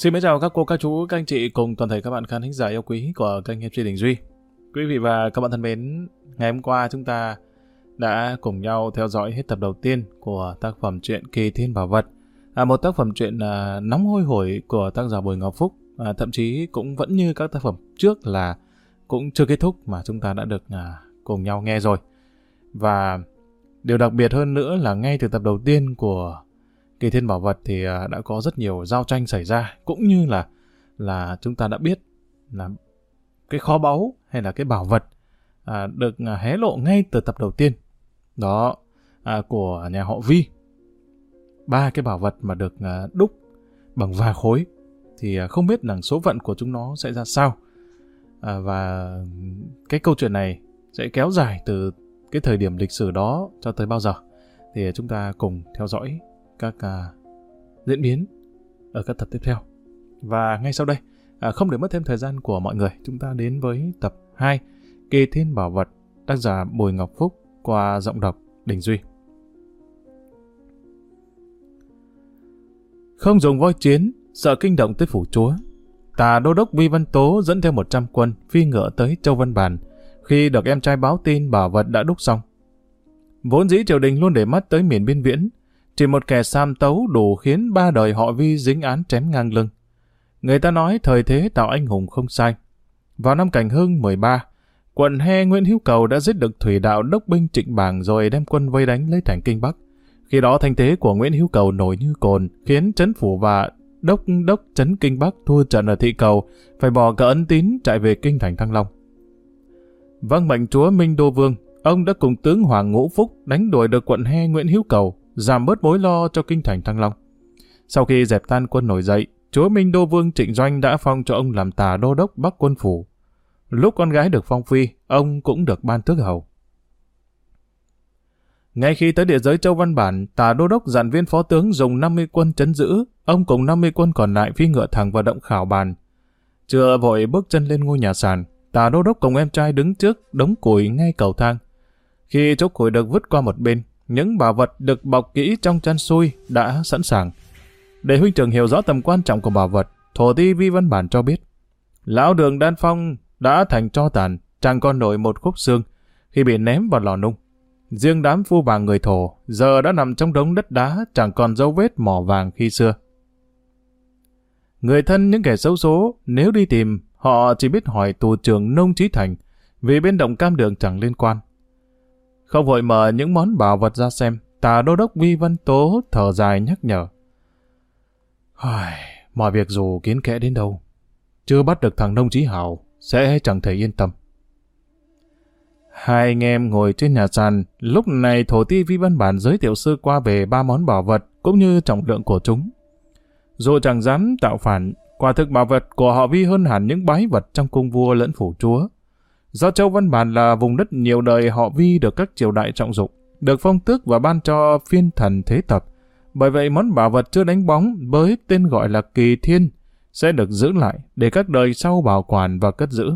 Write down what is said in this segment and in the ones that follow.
Xin mến chào các cô, các chú, các anh chị cùng toàn thể các bạn khán thính giả yêu quý của kênh MC Đình Duy. Quý vị và các bạn thân mến, ngày hôm qua chúng ta đã cùng nhau theo dõi hết tập đầu tiên của tác phẩm truyện Kỳ Thiên Bảo Vật. À, một tác phẩm truyện à, nóng hôi hổi của tác giả Bùi Ngọc Phúc. À, thậm chí cũng vẫn như các tác phẩm trước là cũng chưa kết thúc mà chúng ta đã được à, cùng nhau nghe rồi. Và điều đặc biệt hơn nữa là ngay từ tập đầu tiên của Kỳ Thiên Bảo Vật thì à, đã có rất nhiều giao tranh xảy ra, cũng như là là chúng ta đã biết là cái kho báu hay là cái bảo vật à, được à, hé lộ ngay từ tập đầu tiên đó à, của nhà họ Vi. Ba cái bảo vật mà được à, đúc bằng vài khối thì à, không biết là số phận của chúng nó sẽ ra sao. À, và cái câu chuyện này sẽ kéo dài từ cái thời điểm lịch sử đó cho tới bao giờ thì chúng ta cùng theo dõi các uh, diễn biến ở các tập tiếp theo. Và ngay sau đây, uh, không để mất thêm thời gian của mọi người, chúng ta đến với tập 2 Kỳ Thiên Bảo Vật, tác giả Bùi Ngọc Phúc qua giọng đọc Đình Duy. Không dùng voi chiến, sợ kinh động tới phủ chúa. Tà đô đốc Vi Văn Tố dẫn theo 100 quân phi ngựa tới Châu Văn Bản khi được em trai báo tin bảo vật đã đúc xong. Vốn dĩ triều đình luôn để mắt tới miền biên viễn, chỉ một kẻ sam tấu đủ khiến ba đời họ Vi dính án chém ngang lưng. Người ta nói thời thế tạo anh hùng không sai. Vào năm Cảnh Hưng 13, quận He Nguyễn Hữu Cầu đã giết được thủy đạo đốc binh trịnh bảng rồi đem quân vây đánh lấy thành Kinh Bắc. Khi đó thanh thế của Nguyễn Hữu Cầu nổi như cồn, khiến chấn phủ và đốc đốc chấn Kinh Bắc thua trận ở thị cầu, phải bỏ cả ấn tín chạy về kinh thành Thăng Long. Vâng mệnh chúa Minh Đô Vương, ông đã cùng tướng Hoàng Ngũ Phúc đánh đuổi được quận He Nguyễn Hữu Cầu, giảm bớt mối lo cho kinh thành Thăng Long. Sau khi dẹp tan quân nổi dậy, chúa Minh Đô Vương Trịnh Doanh đã phong cho ông làm tà đô đốc Bắc quân phủ. Lúc con gái được phong phi, ông cũng được ban tước hầu. Ngay khi tới địa giới Châu Văn Bản, tà đô đốc dặn viên phó tướng dùng 50 quân chấn giữ, ông cùng 50 quân còn lại phi ngựa thẳng vào động khảo bàn. Chưa vội bước chân lên ngôi nhà sàn, tà đô đốc cùng em trai đứng trước đống củi ngay cầu thang. Khi chỗ củi được vứt qua một bên, những bảo vật được bọc kỹ trong chăn xui đã sẵn sàng. Để huynh trưởng hiểu rõ tầm quan trọng của bảo vật, thổ ti vi văn bản cho biết. Lão đường đan phong đã thành cho tàn, chẳng còn nổi một khúc xương khi bị ném vào lò nung. Riêng đám phu vàng người thổ giờ đã nằm trong đống đất đá chẳng còn dấu vết mỏ vàng khi xưa. Người thân những kẻ xấu số, nếu đi tìm, họ chỉ biết hỏi tù trưởng Nông Trí Thành, vì bên động cam đường chẳng liên quan. Không vội mở những món bảo vật ra xem, tà đô đốc Vi Văn Tố thở dài nhắc nhở. Mọi việc dù kiến kẽ đến đâu, chưa bắt được thằng Nông Chí Hảo, sẽ chẳng thể yên tâm. Hai anh em ngồi trên nhà sàn, lúc này thổ ti vi văn bản giới thiệu sơ qua về ba món bảo vật cũng như trọng lượng của chúng. Dù chẳng dám tạo phản, quả thực bảo vật của họ vi hơn hẳn những bái vật trong cung vua lẫn phủ chúa. Do Châu Văn Bản là vùng đất nhiều đời họ vi được các triều đại trọng dụng, được phong tước và ban cho phiên thần thế tập. Bởi vậy món bảo vật chưa đánh bóng với tên gọi là kỳ thiên sẽ được giữ lại để các đời sau bảo quản và cất giữ.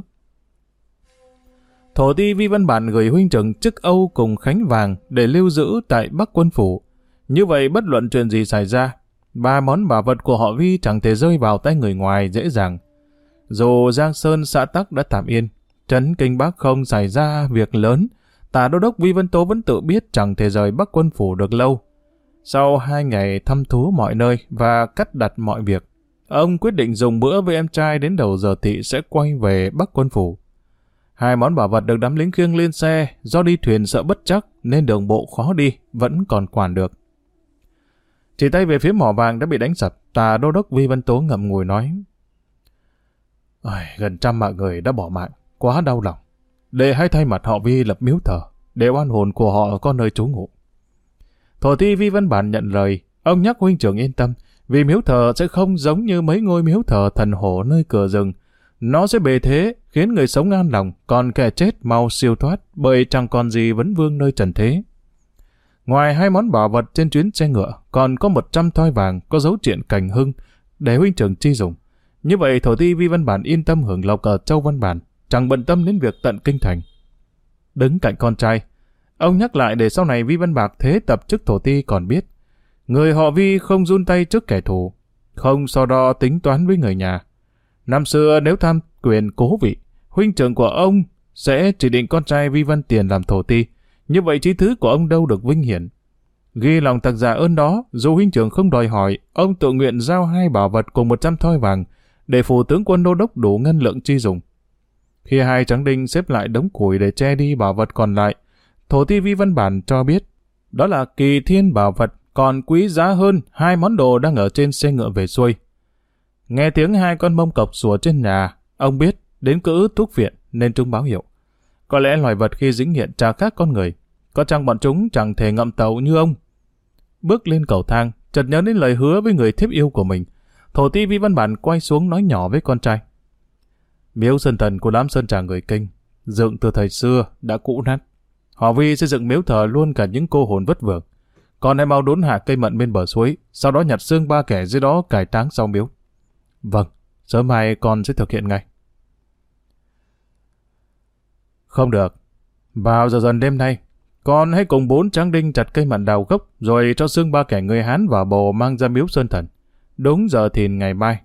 Thổ ti vi văn bản gửi huynh trưởng chức Âu cùng Khánh Vàng để lưu giữ tại Bắc Quân Phủ. Như vậy bất luận chuyện gì xảy ra, ba món bảo vật của họ Vi chẳng thể rơi vào tay người ngoài dễ dàng. Dù Giang Sơn xã Tắc đã tạm yên, Trấn Kinh Bắc không xảy ra việc lớn, tả đô đốc Vi Vân Tố vẫn tự biết chẳng thể rời Bắc quân phủ được lâu. Sau hai ngày thăm thú mọi nơi và cắt đặt mọi việc, ông quyết định dùng bữa với em trai đến đầu giờ thị sẽ quay về Bắc quân phủ. Hai món bảo vật được đám lính khiêng lên xe, do đi thuyền sợ bất chắc nên đường bộ khó đi, vẫn còn quản được. Chỉ tay về phía mỏ vàng đã bị đánh sập, tà đô đốc Vi Văn Tố ngậm ngùi nói. Gần trăm mạng người đã bỏ mạng, quá đau lòng. Để hãy thay mặt họ Vi lập miếu thờ, để oan hồn của họ có nơi trú ngụ. Thổ thi Vi Văn Bản nhận lời, ông nhắc huynh trưởng yên tâm, vì miếu thờ sẽ không giống như mấy ngôi miếu thờ thần hổ nơi cửa rừng. Nó sẽ bề thế, khiến người sống an lòng, còn kẻ chết mau siêu thoát, bởi chẳng còn gì vấn vương nơi trần thế. Ngoài hai món bảo vật trên chuyến xe ngựa, còn có một trăm thoi vàng có dấu triện cảnh hưng để huynh trưởng chi dùng. Như vậy thổ ti vi văn bản yên tâm hưởng lộc ở châu văn bản, chẳng bận tâm đến việc tận kinh thành. Đứng cạnh con trai, ông nhắc lại để sau này Vi Văn Bạc thế tập chức thổ ti còn biết, người họ Vi không run tay trước kẻ thù. không so đo tính toán với người nhà. Năm xưa nếu tham quyền cố vị, huynh trưởng của ông sẽ chỉ định con trai Vi Văn Tiền làm thổ ti. Như vậy trí thứ của ông đâu được vinh hiển. Ghi lòng tặc giả ơn đó, dù huynh trưởng không đòi hỏi, ông tự nguyện giao hai bảo vật cùng 100 thoi vàng để phù tướng quân đô đốc đủ ngân lượng chi dùng. Khi hai trắng đinh xếp lại đống củi để che đi bảo vật còn lại, thổ ti vi văn bản cho biết đó là kỳ thiên bảo vật còn quý giá hơn hai món đồ đang ở trên xe ngựa về xuôi. Nghe tiếng hai con mông cọc sủa trên nhà, ông biết đến cữ thuốc viện nên trung báo hiệu. Có lẽ loài vật khi dính hiện trả khác con người, có chăng bọn chúng chẳng thể ngậm tàu như ông. Bước lên cầu thang, chợt nhớ đến lời hứa với người thiếp yêu của mình. Thổ ti vi văn bản quay xuống nói nhỏ với con trai. Miếu sơn thần của đám sơn trà người kinh, dựng từ thời xưa đã cũ nát. Họ vi xây dựng miếu thờ luôn cả những cô hồn vất vưởng. Còn hãy mau đốn hạ cây mận bên bờ suối, sau đó nhặt xương ba kẻ dưới đó cải táng sau miếu. Vâng, sớm mai con sẽ thực hiện ngay. Không được. Vào giờ dần đêm nay, con hãy cùng bốn tráng đinh chặt cây mận đào gốc rồi cho xương ba kẻ người Hán và bồ mang ra miếu sơn thần. Đúng giờ thìn ngày mai,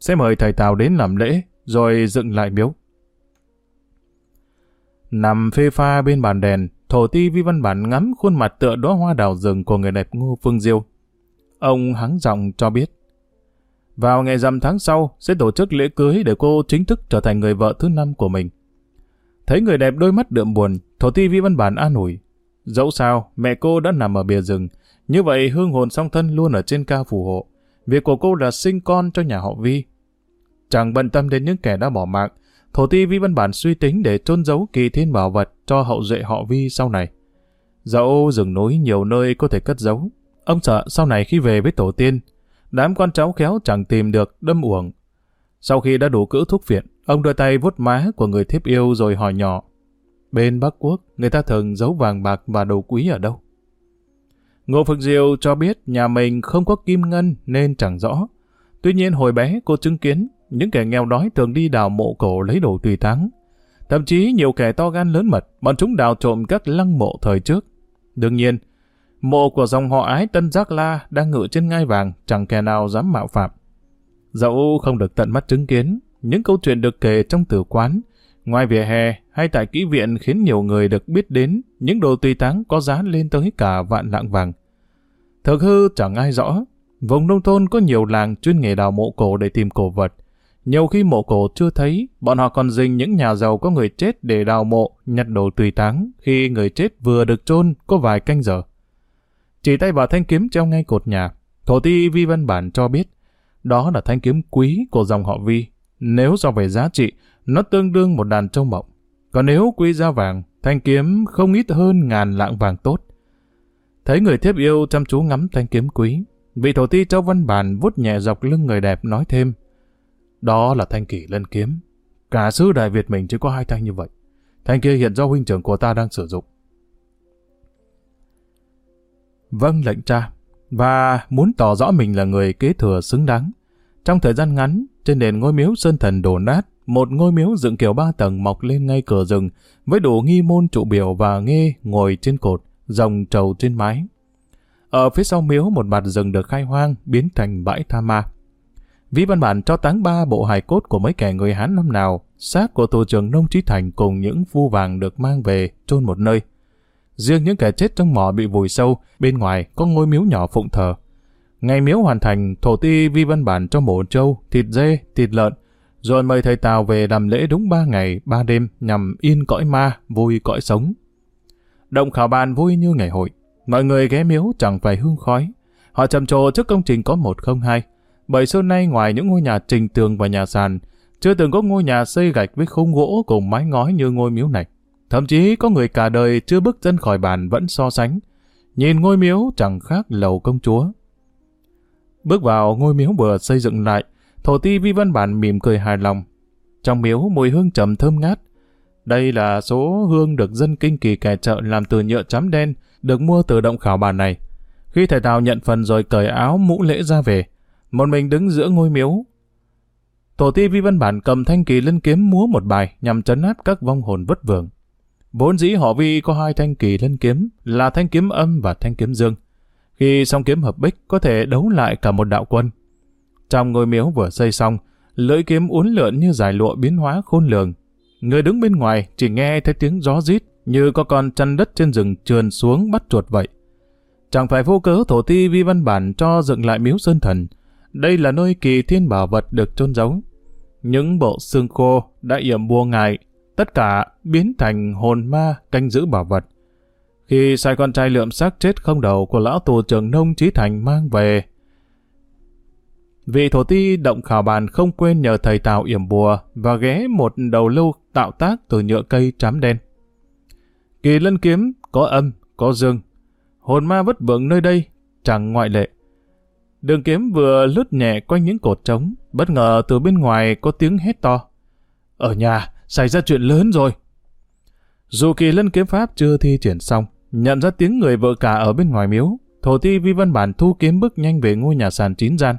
sẽ mời thầy Tào đến làm lễ rồi dựng lại miếu. Nằm phê pha bên bàn đèn, thổ ti vi văn bản ngắm khuôn mặt tựa đóa hoa đào rừng của người đẹp Ngô Phương Diêu. Ông hắng giọng cho biết, vào ngày rằm tháng sau sẽ tổ chức lễ cưới để cô chính thức trở thành người vợ thứ năm của mình. Thấy người đẹp đôi mắt đượm buồn, thổ ti vi văn bản an ủi. Dẫu sao, mẹ cô đã nằm ở bìa rừng, như vậy hương hồn song thân luôn ở trên cao phù hộ. Việc của cô là sinh con cho nhà họ Vi. Chẳng bận tâm đến những kẻ đã bỏ mạng, thổ ti vi văn bản suy tính để trôn giấu kỳ thiên bảo vật cho hậu duệ họ Vi sau này. Dẫu rừng núi nhiều nơi có thể cất giấu, ông sợ sau này khi về với tổ tiên, đám con cháu khéo chẳng tìm được đâm uổng. Sau khi đã đủ cữ thuốc viện, ông đưa tay vuốt má của người thiếp yêu rồi hỏi nhỏ. Bên Bắc Quốc, người ta thường giấu vàng bạc và đồ quý ở đâu? Ngô phượng Diệu cho biết nhà mình không có kim ngân nên chẳng rõ. Tuy nhiên hồi bé cô chứng kiến những kẻ nghèo đói thường đi đào mộ cổ lấy đồ tùy táng. Thậm chí nhiều kẻ to gan lớn mật, bọn chúng đào trộm các lăng mộ thời trước. Đương nhiên, mộ của dòng họ ái Tân Giác La đang ngự trên ngai vàng, chẳng kẻ nào dám mạo phạm. Dẫu không được tận mắt chứng kiến, những câu chuyện được kể trong tử quán, ngoài vỉa hè hay tại kỹ viện khiến nhiều người được biết đến những đồ tùy táng có giá lên tới cả vạn lạng vàng. Thực hư chẳng ai rõ, vùng nông thôn có nhiều làng chuyên nghề đào mộ cổ để tìm cổ vật. Nhiều khi mộ cổ chưa thấy, bọn họ còn dình những nhà giàu có người chết để đào mộ, nhặt đồ tùy táng khi người chết vừa được chôn có vài canh giờ. Chỉ tay vào thanh kiếm treo ngay cột nhà, thổ ti vi văn bản cho biết, đó là thanh kiếm quý của dòng họ vi. Nếu so về giá trị, nó tương đương một đàn trâu mộng. Còn nếu quý giá vàng, thanh kiếm không ít hơn ngàn lạng vàng tốt. Thấy người thiếp yêu chăm chú ngắm thanh kiếm quý, vị thổ ti châu văn bản vút nhẹ dọc lưng người đẹp nói thêm. Đó là thanh kỷ lân kiếm. Cả sứ Đại Việt mình chỉ có hai thanh như vậy. Thanh kia hiện do huynh trưởng của ta đang sử dụng. Vâng lệnh cha. Và muốn tỏ rõ mình là người kế thừa xứng đáng. Trong thời gian ngắn, trên nền ngôi miếu sơn thần đổ nát, một ngôi miếu dựng kiểu ba tầng mọc lên ngay cửa rừng, với đủ nghi môn trụ biểu và nghe ngồi trên cột, rồng trầu trên mái. Ở phía sau miếu một mặt rừng được khai hoang, biến thành bãi tha ma vi văn bản cho táng ba bộ hài cốt của mấy kẻ người Hán năm nào, xác của tù trưởng Nông Trí Thành cùng những phu vàng được mang về, chôn một nơi. Riêng những kẻ chết trong mỏ bị vùi sâu, bên ngoài có ngôi miếu nhỏ phụng thờ. Ngày miếu hoàn thành, thổ ti vi văn bản cho mổ trâu, thịt dê, thịt lợn, rồi mời thầy Tào về làm lễ đúng ba ngày, ba đêm nhằm yên cõi ma, vui cõi sống. Động khảo bàn vui như ngày hội. Mọi người ghé miếu chẳng phải hương khói. Họ trầm trồ trước công trình có một không hai. Bởi xưa nay ngoài những ngôi nhà trình tường và nhà sàn, chưa từng có ngôi nhà xây gạch với khung gỗ cùng mái ngói như ngôi miếu này. Thậm chí có người cả đời chưa bước chân khỏi bàn vẫn so sánh. Nhìn ngôi miếu chẳng khác lầu công chúa. Bước vào ngôi miếu vừa xây dựng lại, thổ ti vi văn bản mỉm cười hài lòng. Trong miếu mùi hương trầm thơm ngát. Đây là số hương được dân kinh kỳ kẻ chợ làm từ nhựa chấm đen, được mua từ động khảo bàn này. Khi thầy Tào nhận phần rồi cởi áo mũ lễ ra về, một mình đứng giữa ngôi miếu. Tổ ti vi văn bản cầm thanh kỳ lân kiếm múa một bài nhằm trấn áp các vong hồn vất vưởng. Vốn dĩ họ vi có hai thanh kỳ lân kiếm là thanh kiếm âm và thanh kiếm dương. Khi song kiếm hợp bích có thể đấu lại cả một đạo quân. Trong ngôi miếu vừa xây xong, lưỡi kiếm uốn lượn như giải lụa biến hóa khôn lường. Người đứng bên ngoài chỉ nghe thấy tiếng gió rít như có con chăn đất trên rừng trườn xuống bắt chuột vậy. Chẳng phải vô cớ thổ ti vi văn bản cho dựng lại miếu sơn thần. Đây là nơi kỳ thiên bảo vật được chôn giấu. Những bộ xương khô đã yểm bùa ngài, tất cả biến thành hồn ma canh giữ bảo vật. Khi sai con trai lượm xác chết không đầu của lão tù trưởng nông Trí Thành mang về, vị thổ ti động khảo bàn không quên nhờ thầy Tào yểm bùa và ghé một đầu lâu tạo tác từ nhựa cây trám đen. Kỳ lân kiếm có âm, có dương. Hồn ma vất vưởng nơi đây, chẳng ngoại lệ. Đường kiếm vừa lướt nhẹ quanh những cột trống, bất ngờ từ bên ngoài có tiếng hét to. Ở nhà, xảy ra chuyện lớn rồi. Dù kỳ lân kiếm pháp chưa thi triển xong, nhận ra tiếng người vợ cả ở bên ngoài miếu, thổ ti vi văn bản thu kiếm bước nhanh về ngôi nhà sàn chín gian.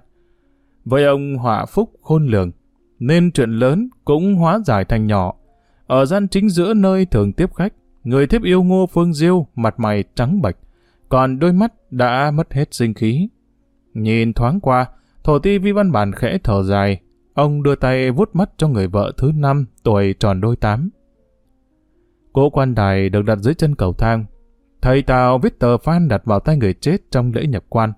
Với ông họa phúc khôn lường, nên chuyện lớn cũng hóa giải thành nhỏ. Ở gian chính giữa nơi thường tiếp khách, người thiếp yêu ngô phương diêu mặt mày trắng bạch còn đôi mắt đã mất hết sinh khí. Nhìn thoáng qua, thổ ti vi văn bản khẽ thở dài, ông đưa tay vuốt mắt cho người vợ thứ năm tuổi tròn đôi tám. Cỗ quan đài được đặt dưới chân cầu thang. Thầy Tào viết tờ phan đặt vào tay người chết trong lễ nhập quan.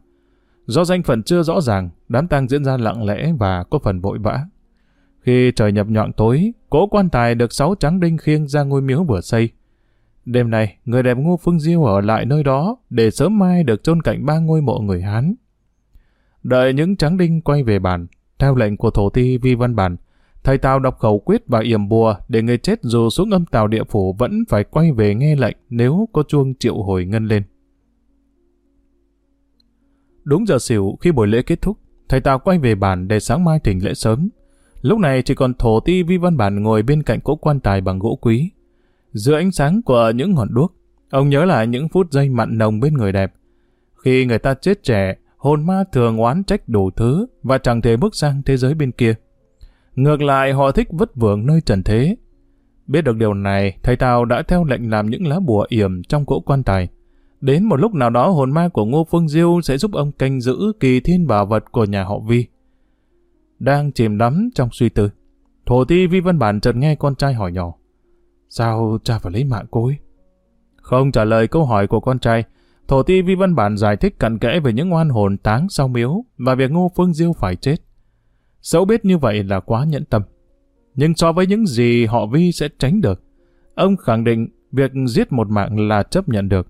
Do danh phận chưa rõ ràng, đám tang diễn ra lặng lẽ và có phần vội vã. Khi trời nhập nhọn tối, cỗ quan tài được sáu trắng đinh khiêng ra ngôi miếu vừa xây. Đêm nay, người đẹp Ngô Phương Diêu ở lại nơi đó để sớm mai được chôn cạnh ba ngôi mộ người Hán. Đợi những tráng đinh quay về bàn, theo lệnh của thổ ti Vi Văn Bản, thầy Tào đọc khẩu quyết và yểm bùa để người chết dù xuống âm tàu địa phủ vẫn phải quay về nghe lệnh nếu có chuông triệu hồi ngân lên. Đúng giờ xỉu khi buổi lễ kết thúc, thầy Tào quay về bản để sáng mai thỉnh lễ sớm. Lúc này chỉ còn thổ ti vi văn bản ngồi bên cạnh cỗ quan tài bằng gỗ quý. Giữa ánh sáng của những ngọn đuốc, ông nhớ lại những phút giây mặn nồng bên người đẹp. Khi người ta chết trẻ, hồn ma thường oán trách đủ thứ và chẳng thể bước sang thế giới bên kia. Ngược lại họ thích vất vưởng nơi trần thế. Biết được điều này, thầy Tào đã theo lệnh làm những lá bùa yểm trong cỗ quan tài. Đến một lúc nào đó hồn ma của Ngô Phương Diêu sẽ giúp ông canh giữ kỳ thiên bảo vật của nhà họ Vi. Đang chìm đắm trong suy tư, thổ ti Vi Văn Bản chợt nghe con trai hỏi nhỏ. Sao cha phải lấy mạng cô ấy? Không trả lời câu hỏi của con trai, thổ ti Vi Văn Bản giải thích cặn kẽ về những oan hồn táng sau miếu và việc Ngô Phương Diêu phải chết. Dẫu biết như vậy là quá nhẫn tâm. Nhưng so với những gì họ Vi sẽ tránh được, ông khẳng định việc giết một mạng là chấp nhận được.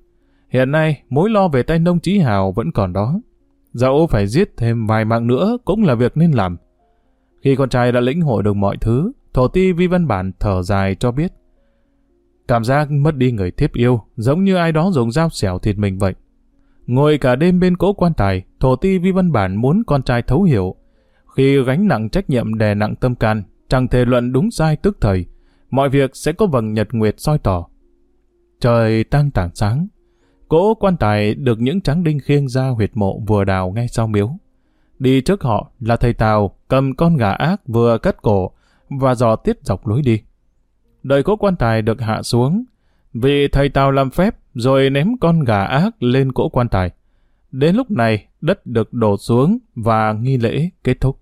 Hiện nay, mối lo về tay nông trí hào vẫn còn đó. Dẫu phải giết thêm vài mạng nữa cũng là việc nên làm. Khi con trai đã lĩnh hội được mọi thứ, thổ ti vi văn bản thở dài cho biết. Cảm giác mất đi người thiếp yêu, giống như ai đó dùng dao xẻo thịt mình vậy. Ngồi cả đêm bên cỗ quan tài, thổ ti vi văn bản muốn con trai thấu hiểu. Khi gánh nặng trách nhiệm đè nặng tâm can, chẳng thể luận đúng sai tức thời, mọi việc sẽ có vầng nhật nguyệt soi tỏ. Trời tăng tảng sáng, Cỗ quan tài được những tráng đinh khiêng ra huyệt mộ vừa đào ngay sau miếu. Đi trước họ là thầy Tào cầm con gà ác vừa cắt cổ và dò tiết dọc lối đi. Đợi cỗ quan tài được hạ xuống, vì thầy Tào làm phép rồi ném con gà ác lên cỗ quan tài. Đến lúc này, đất được đổ xuống và nghi lễ kết thúc.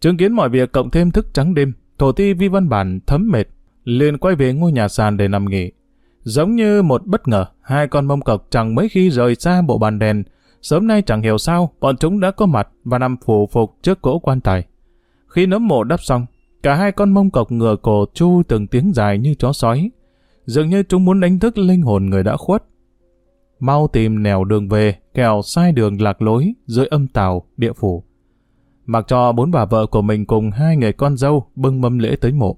Chứng kiến mọi việc cộng thêm thức trắng đêm, thổ ti vi văn bản thấm mệt, liền quay về ngôi nhà sàn để nằm nghỉ. Giống như một bất ngờ, hai con mông cọc chẳng mấy khi rời xa bộ bàn đèn. Sớm nay chẳng hiểu sao, bọn chúng đã có mặt và nằm phủ phục trước cỗ quan tài. Khi nấm mộ đắp xong, cả hai con mông cọc ngựa cổ chu từng tiếng dài như chó sói. Dường như chúng muốn đánh thức linh hồn người đã khuất. Mau tìm nẻo đường về, kẻo sai đường lạc lối dưới âm tàu, địa phủ. Mặc cho bốn bà vợ của mình cùng hai người con dâu bưng mâm lễ tới mộ.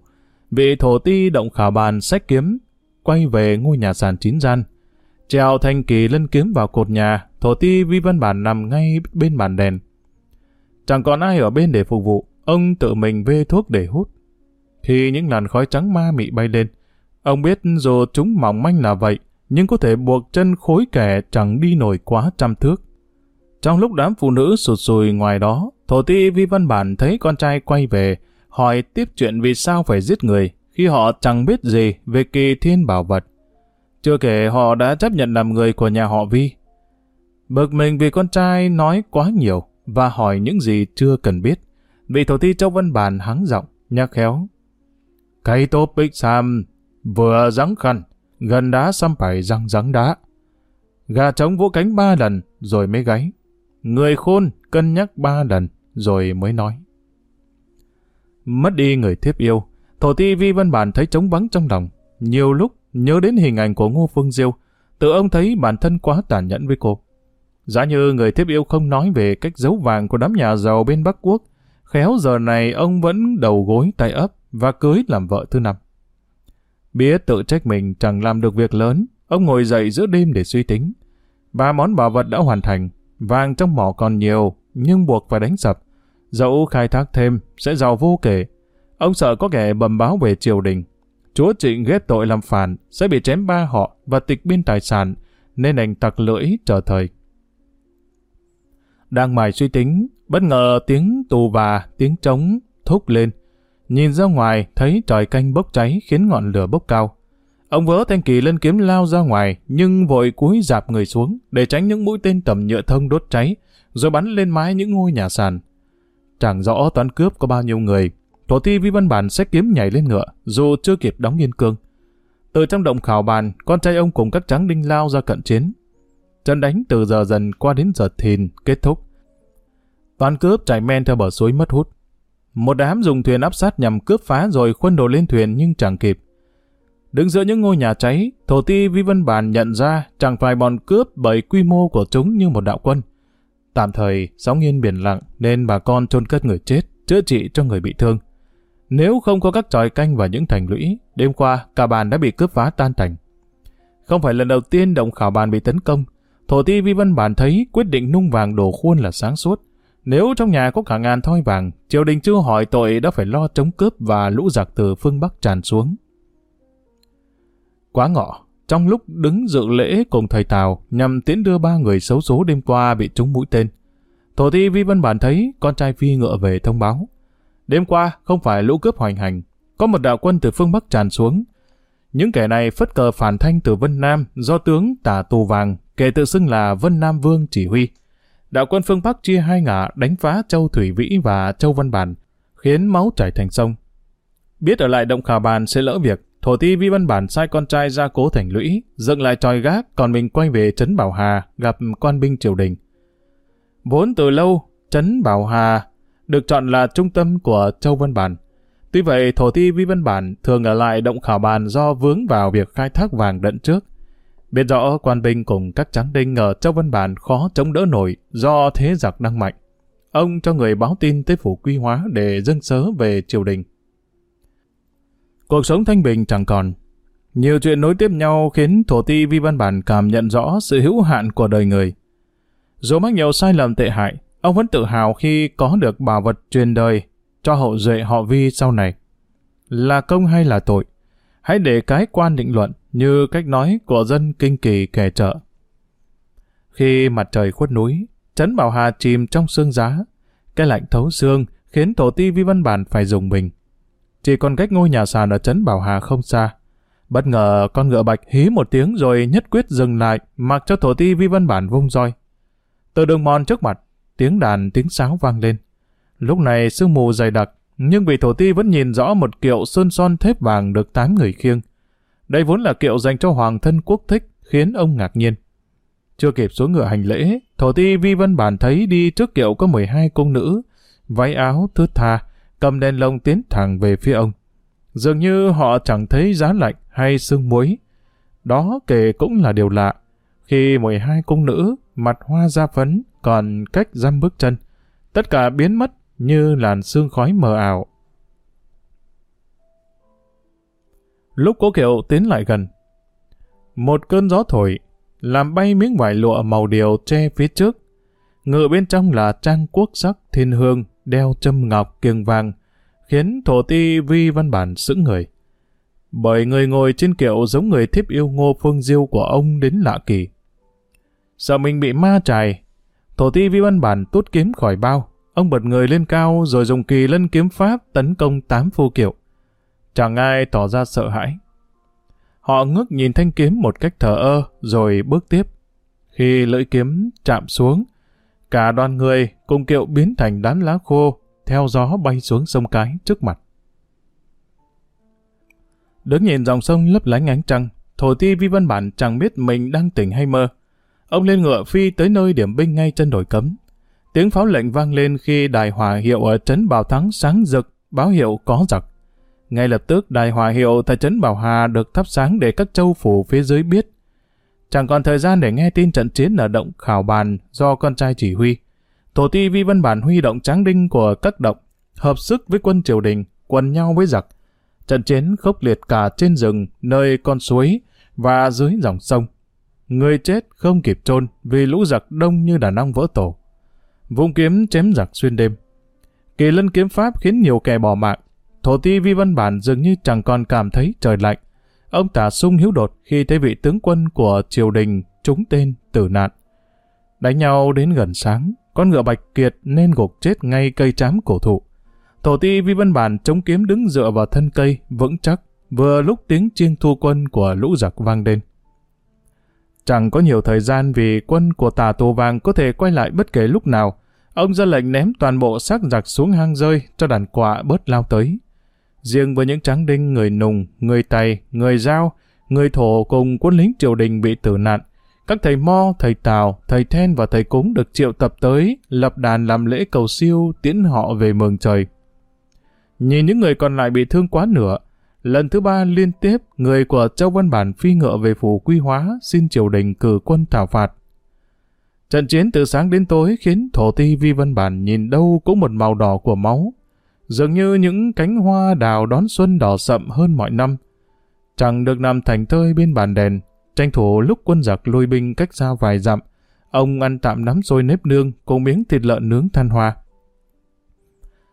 Vị thổ ti động khảo bàn sách kiếm quay về ngôi nhà sàn chín gian. trèo thanh kỳ lân kiếm vào cột nhà, thổ ti vi văn bản nằm ngay bên bàn đèn. Chẳng còn ai ở bên để phục vụ, ông tự mình vê thuốc để hút. Khi những làn khói trắng ma mị bay lên, ông biết dù chúng mỏng manh là vậy, nhưng có thể buộc chân khối kẻ chẳng đi nổi quá trăm thước. Trong lúc đám phụ nữ sụt sùi ngoài đó, thổ ti vi văn bản thấy con trai quay về, hỏi tiếp chuyện vì sao phải giết người khi họ chẳng biết gì về kỳ thiên bảo vật. Chưa kể họ đã chấp nhận làm người của nhà họ Vi. Bực mình vì con trai nói quá nhiều và hỏi những gì chưa cần biết. Vị thổ ti Châu Văn Bản hắng giọng, nhắc khéo. Cây tốp bích sam, vừa rắn khăn, gần đá xăm phải răng rắn đá. Gà trống vỗ cánh ba lần rồi mới gáy. Người khôn cân nhắc ba lần rồi mới nói. Mất đi người thiếp yêu, thổ ti vi văn bản thấy trống vắng trong lòng. Nhiều lúc nhớ đến hình ảnh của Ngô Phương Diêu, tự ông thấy bản thân quá tàn nhẫn với cô. Giá như người thiếp yêu không nói về cách giấu vàng của đám nhà giàu bên Bắc Quốc, khéo giờ này ông vẫn đầu gối tay ấp và cưới làm vợ thứ năm. Biết tự trách mình chẳng làm được việc lớn, ông ngồi dậy giữa đêm để suy tính. Ba món bảo vật đã hoàn thành, vàng trong mỏ còn nhiều, nhưng buộc phải đánh sập. Dẫu khai thác thêm, sẽ giàu vô kể. Ông sợ có kẻ bầm báo về triều đình. Chúa Trịnh ghét tội làm phản, sẽ bị chém ba họ và tịch biên tài sản, nên đành tặc lưỡi chờ thời. Đang mải suy tính, bất ngờ tiếng tù và tiếng trống thúc lên. Nhìn ra ngoài, thấy trời canh bốc cháy khiến ngọn lửa bốc cao. Ông vớ thanh kỳ lên kiếm lao ra ngoài, nhưng vội cúi dạp người xuống để tránh những mũi tên tầm nhựa thông đốt cháy, rồi bắn lên mái những ngôi nhà sàn. Chẳng rõ toán cướp có bao nhiêu người. Thổ ti vi văn bản sẽ kiếm nhảy lên ngựa, dù chưa kịp đóng yên cương. Từ trong động khảo bàn, con trai ông cùng các tráng đinh lao ra cận chiến. Trận đánh từ giờ dần qua đến giờ thìn kết thúc. Toán cướp chạy men theo bờ suối mất hút. Một đám dùng thuyền áp sát nhằm cướp phá rồi khuân đồ lên thuyền nhưng chẳng kịp. Đứng giữa những ngôi nhà cháy, thổ ti Vi Văn Bản nhận ra chẳng phải bọn cướp bởi quy mô của chúng như một đạo quân. Tạm thời, sóng yên biển lặng nên bà con chôn cất người chết, chữa trị cho người bị thương. Nếu không có các tròi canh và những thành lũy, đêm qua cả bàn đã bị cướp phá tan thành. Không phải lần đầu tiên động khảo bàn bị tấn công, thổ ti Vi Văn Bản thấy quyết định nung vàng đổ khuôn là sáng suốt. Nếu trong nhà có cả ngàn thoi vàng, triều đình chưa hỏi tội đã phải lo chống cướp và lũ giặc từ phương Bắc tràn xuống. Quá ngọ, trong lúc đứng dự lễ cùng thầy Tào nhằm tiến đưa ba người xấu số đêm qua bị trúng mũi tên. Thổ ti Vi Văn Bản thấy con trai phi ngựa về thông báo. Đêm qua không phải lũ cướp hoành hành, có một đạo quân từ phương Bắc tràn xuống. Những kẻ này phất cờ phản thanh từ Vân Nam do tướng Tả Tù Vàng kể tự xưng là Vân Nam Vương chỉ huy. Đạo quân phương Bắc chia hai ngả đánh phá Châu Thủy Vĩ và Châu Văn Bản, khiến máu chảy thành sông. Biết ở lại động khả bàn sẽ lỡ việc, Thổ ti Vi Văn Bản sai con trai ra cố thành lũy, dựng lại tròi gác, còn mình quay về Trấn Bảo Hà, gặp quan binh triều đình. Vốn từ lâu, Trấn Bảo Hà được chọn là trung tâm của Châu Văn Bản. Tuy vậy, Thổ ti Vi Văn Bản thường ở lại động khảo bàn do vướng vào việc khai thác vàng đận trước. Biết rõ quan binh cùng các tráng đinh ở Châu Văn Bản khó chống đỡ nổi do thế giặc đang mạnh. Ông cho người báo tin tới phủ quy hóa để dâng sớ về triều đình. Cuộc sống thanh bình chẳng còn. Nhiều chuyện nối tiếp nhau khiến thổ ti vi văn bản cảm nhận rõ sự hữu hạn của đời người. Dù mắc nhiều sai lầm tệ hại, ông vẫn tự hào khi có được bảo vật truyền đời cho hậu duệ họ vi sau này. Là công hay là tội? Hãy để cái quan định luận như cách nói của dân kinh kỳ kẻ trợ. Khi mặt trời khuất núi, Trấn Bảo Hà chìm trong sương giá. Cái lạnh thấu xương khiến tổ ti vi văn bản phải dùng mình. Chỉ còn cách ngôi nhà sàn ở Trấn Bảo Hà không xa. Bất ngờ con ngựa bạch hí một tiếng rồi nhất quyết dừng lại, mặc cho thổ ti vi văn bản vung roi. Từ đường mòn trước mặt, tiếng đàn tiếng sáo vang lên. Lúc này sương mù dày đặc, nhưng vị thổ ti vẫn nhìn rõ một kiệu sơn son thép vàng được tám người khiêng. Đây vốn là kiệu dành cho hoàng thân quốc thích, khiến ông ngạc nhiên. Chưa kịp xuống ngựa hành lễ, thổ ti vi văn bản thấy đi trước kiệu có 12 cung nữ, váy áo thướt tha, cầm đèn lồng tiến thẳng về phía ông. Dường như họ chẳng thấy giá lạnh hay sương muối. Đó kể cũng là điều lạ. Khi 12 cung nữ, mặt hoa da phấn, còn cách dăm bước chân, tất cả biến mất như làn sương khói mờ ảo. Lúc cố kiệu tiến lại gần, một cơn gió thổi, làm bay miếng vải lụa màu điều che phía trước. Ngựa bên trong là trang quốc sắc thiên hương, đeo châm ngọc kiềng vàng, khiến thổ ti vi văn bản sững người. Bởi người ngồi trên kiệu giống người thiếp yêu ngô phương diêu của ông đến lạ kỳ. Sợ mình bị ma trài, thổ ti vi văn bản tút kiếm khỏi bao, ông bật người lên cao rồi dùng kỳ lân kiếm pháp tấn công tám phu kiệu. Chẳng ai tỏ ra sợ hãi. Họ ngước nhìn thanh kiếm một cách thờ ơ rồi bước tiếp. Khi lưỡi kiếm chạm xuống, cả đoàn người cùng kiệu biến thành đám lá khô, theo gió bay xuống sông cái trước mặt. Đứng nhìn dòng sông lấp lánh ánh trăng, thổ ti vi văn bản chẳng biết mình đang tỉnh hay mơ. Ông lên ngựa phi tới nơi điểm binh ngay chân đồi cấm. Tiếng pháo lệnh vang lên khi đài hỏa hiệu ở trấn Bảo Thắng sáng rực, báo hiệu có giặc. Ngay lập tức đài hỏa hiệu tại trấn Bảo Hà được thắp sáng để các châu phủ phía dưới biết. Chẳng còn thời gian để nghe tin trận chiến ở động khảo bàn do con trai chỉ huy. Thổ ti vi văn bản huy động tráng đinh của các động, hợp sức với quân triều đình, quần nhau với giặc. Trận chiến khốc liệt cả trên rừng, nơi con suối và dưới dòng sông. Người chết không kịp chôn vì lũ giặc đông như đàn ong vỡ tổ. Vung kiếm chém giặc xuyên đêm. Kỳ lân kiếm pháp khiến nhiều kẻ bỏ mạng. Thổ ti vi văn bản dường như chẳng còn cảm thấy trời lạnh. Ông tả sung hiếu đột khi thấy vị tướng quân của triều đình trúng tên tử nạn. Đánh nhau đến gần sáng, con ngựa bạch kiệt nên gục chết ngay cây trám cổ thụ. Thổ ti vi văn bản chống kiếm đứng dựa vào thân cây, vững chắc, vừa lúc tiếng chiêng thu quân của lũ giặc vang lên. Chẳng có nhiều thời gian vì quân của tà tù vàng có thể quay lại bất kể lúc nào. Ông ra lệnh ném toàn bộ xác giặc xuống hang rơi cho đàn quạ bớt lao tới. Riêng với những tráng đinh người nùng, người tày, người giao, người thổ cùng quân lính triều đình bị tử nạn, các thầy mo, thầy tào, thầy then và thầy cúng được triệu tập tới, lập đàn làm lễ cầu siêu, tiễn họ về mường trời. Nhìn những người còn lại bị thương quá nửa, lần thứ ba liên tiếp người của Châu Văn Bản phi ngựa về phủ quy hóa xin triều đình cử quân thảo phạt. Trận chiến từ sáng đến tối khiến thổ ti vi văn bản nhìn đâu cũng một màu đỏ của máu, dường như những cánh hoa đào đón xuân đỏ sậm hơn mọi năm. Chẳng được nằm thành thơi bên bàn đèn, tranh thủ lúc quân giặc lui binh cách xa vài dặm, ông ăn tạm nắm sôi nếp nương cùng miếng thịt lợn nướng than hoa.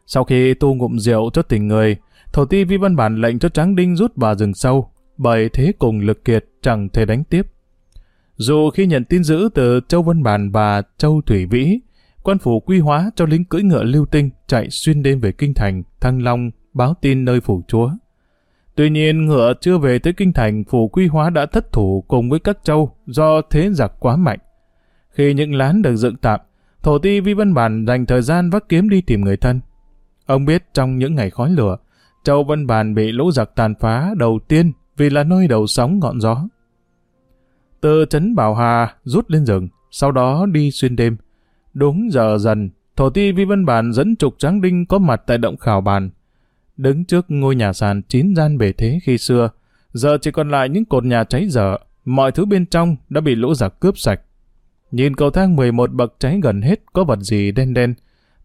Sau khi tu ngụm rượu cho tình người, thổ ti vi văn bản lệnh cho Tráng Đinh rút vào rừng sâu, bởi thế cùng lực kiệt chẳng thể đánh tiếp. Dù khi nhận tin dữ từ Châu Văn Bản và Châu Thủy Vĩ, quan phủ quy hóa cho lính cưỡi ngựa lưu tinh chạy xuyên đêm về Kinh Thành, Thăng Long, báo tin nơi phủ chúa. Tuy nhiên ngựa chưa về tới Kinh Thành, phủ quy hóa đã thất thủ cùng với các châu do thế giặc quá mạnh. Khi những lán được dựng tạm, thổ ti vi văn bản dành thời gian vác kiếm đi tìm người thân. Ông biết trong những ngày khói lửa, Châu Văn Bàn bị lũ giặc tàn phá đầu tiên vì là nơi đầu sóng ngọn gió. Từ trấn Bảo Hà rút lên rừng, sau đó đi xuyên đêm. Đúng giờ dần, thổ ti Vi Văn Bản dẫn trục tráng đinh có mặt tại động khảo bàn. Đứng trước ngôi nhà sàn chín gian bể thế khi xưa, giờ chỉ còn lại những cột nhà cháy dở, mọi thứ bên trong đã bị lũ giặc cướp sạch. Nhìn cầu thang 11 bậc cháy gần hết có vật gì đen đen,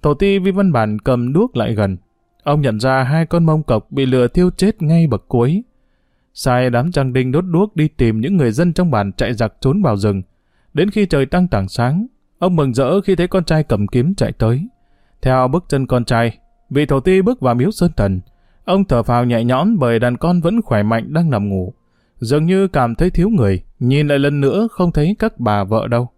Thổ ti Vi Văn Bản cầm đuốc lại gần. Ông nhận ra hai con mông cọc bị lửa thiêu chết ngay bậc cuối. Sai đám trang đinh đốt đuốc đi tìm những người dân trong bản chạy giặc trốn vào rừng. Đến khi trời tăng tảng sáng, ông mừng rỡ khi thấy con trai cầm kiếm chạy tới. Theo bước chân con trai, vị thổ ti bước vào miếu sơn thần. Ông thở phào nhẹ nhõm bởi đàn con vẫn khỏe mạnh đang nằm ngủ. Dường như cảm thấy thiếu người, nhìn lại lần nữa không thấy các bà vợ đâu.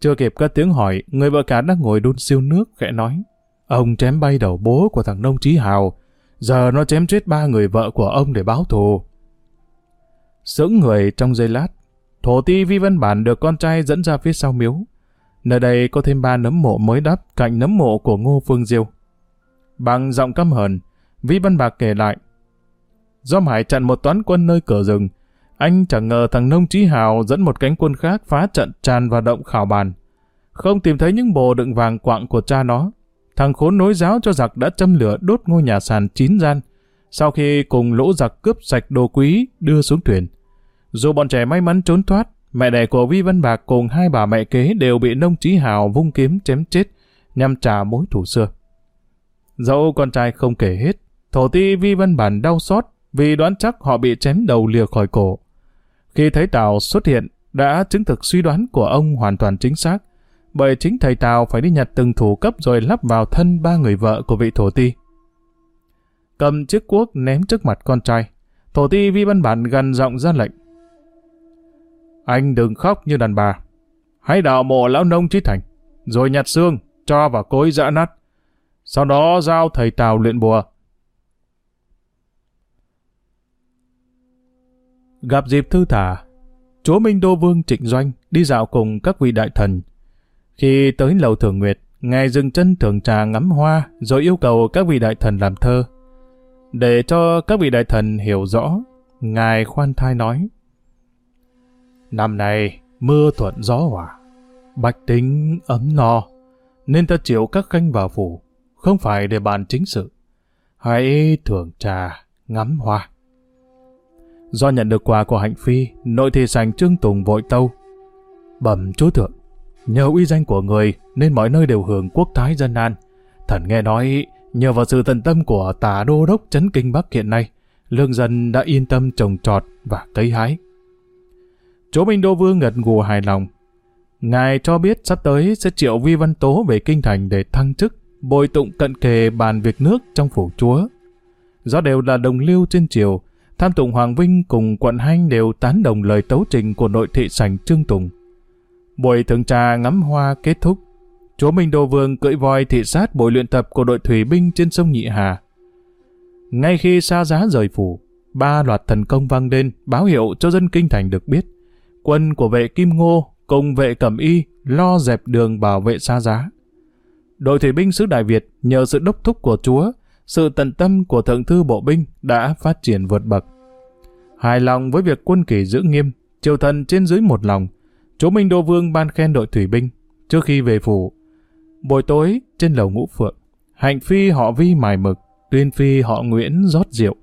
Chưa kịp cất tiếng hỏi, người vợ cả đang ngồi đun siêu nước, khẽ nói. Ông chém bay đầu bố của thằng nông trí hào, giờ nó chém chết ba người vợ của ông để báo thù. Sững người trong giây lát, thổ ti vi văn bản được con trai dẫn ra phía sau miếu. Nơi đây có thêm ba nấm mộ mới đắp cạnh nấm mộ của Ngô Phương Diêu. Bằng giọng căm hờn, Vi Văn Bạc kể lại. Do Hải chặn một toán quân nơi cửa rừng, anh chẳng ngờ thằng Nông trí Hào dẫn một cánh quân khác phá trận tràn vào động khảo bàn. Không tìm thấy những bồ đựng vàng quạng của cha nó. Thằng khốn nối giáo cho giặc đã châm lửa đốt ngôi nhà sàn chín gian. Sau khi cùng lỗ giặc cướp sạch đồ quý đưa xuống thuyền. Dù bọn trẻ may mắn trốn thoát, mẹ đẻ của Vi Văn Bạc cùng hai bà mẹ kế đều bị Nông trí Hào vung kiếm chém chết nhằm trả mối thủ xưa. Dẫu con trai không kể hết, thổ ti Vi Văn Bản đau xót vì đoán chắc họ bị chém đầu lìa khỏi cổ. Khi thấy Tào xuất hiện, đã chứng thực suy đoán của ông hoàn toàn chính xác, bởi chính thầy Tào phải đi nhặt từng thủ cấp rồi lắp vào thân ba người vợ của vị thổ ti. Cầm chiếc cuốc ném trước mặt con trai, thổ ti vi văn bản gần giọng ra lệnh. Anh đừng khóc như đàn bà. Hãy đào mộ lão nông trí thành, rồi nhặt xương, cho vào cối dã nát. Sau đó giao thầy Tào luyện bùa, Gặp dịp thư thả, chúa Minh Đô Vương Trịnh Doanh đi dạo cùng các vị đại thần. Khi tới lầu thường nguyệt, Ngài dừng chân thưởng trà ngắm hoa rồi yêu cầu các vị đại thần làm thơ. Để cho các vị đại thần hiểu rõ, Ngài khoan thai nói. Năm nay, mưa thuận gió hòa, bạch tính ấm no, nên ta chịu các khanh vào phủ, không phải để bàn chính sự. Hãy thưởng trà, ngắm hoa. Do nhận được quà của Hạnh Phi, nội thị sành Trương Tùng vội tâu. Bẩm chúa thượng, nhờ uy danh của người nên mọi nơi đều hưởng quốc thái dân an. Thần nghe nói, nhờ vào sự tận tâm của tả đô đốc chấn kinh Bắc hiện nay, lương dân đã yên tâm trồng trọt và cấy hái. chỗ Minh Đô Vương ngật ngù hài lòng. Ngài cho biết sắp tới sẽ triệu Vi Văn Tố về kinh thành để thăng chức, bồi tụng cận kề bàn việc nước trong phủ chúa. Do đều là đồng lưu trên triều, Tham Tụng Hoàng Vinh cùng quận Hanh đều tán đồng lời tấu trình của nội thị sành Trương Tùng. Buổi thường trà ngắm hoa kết thúc. Chúa Minh Đô Vương cưỡi voi thị sát buổi luyện tập của đội thủy binh trên sông Nhị Hà. Ngay khi xa giá rời phủ, ba loạt thần công vang lên báo hiệu cho dân kinh thành được biết. Quân của vệ Kim Ngô cùng vệ Cẩm Y lo dẹp đường bảo vệ xa giá. Đội thủy binh xứ Đại Việt nhờ sự đốc thúc của Chúa sự tận tâm của Thượng thư Bộ binh đã phát triển vượt bậc. Hài lòng với việc quân kỷ giữ nghiêm, triều thần trên dưới một lòng, chú Minh Đô Vương ban khen đội thủy binh trước khi về phủ. Buổi tối trên lầu ngũ phượng, hạnh phi họ vi mài mực, tuyên phi họ Nguyễn rót rượu.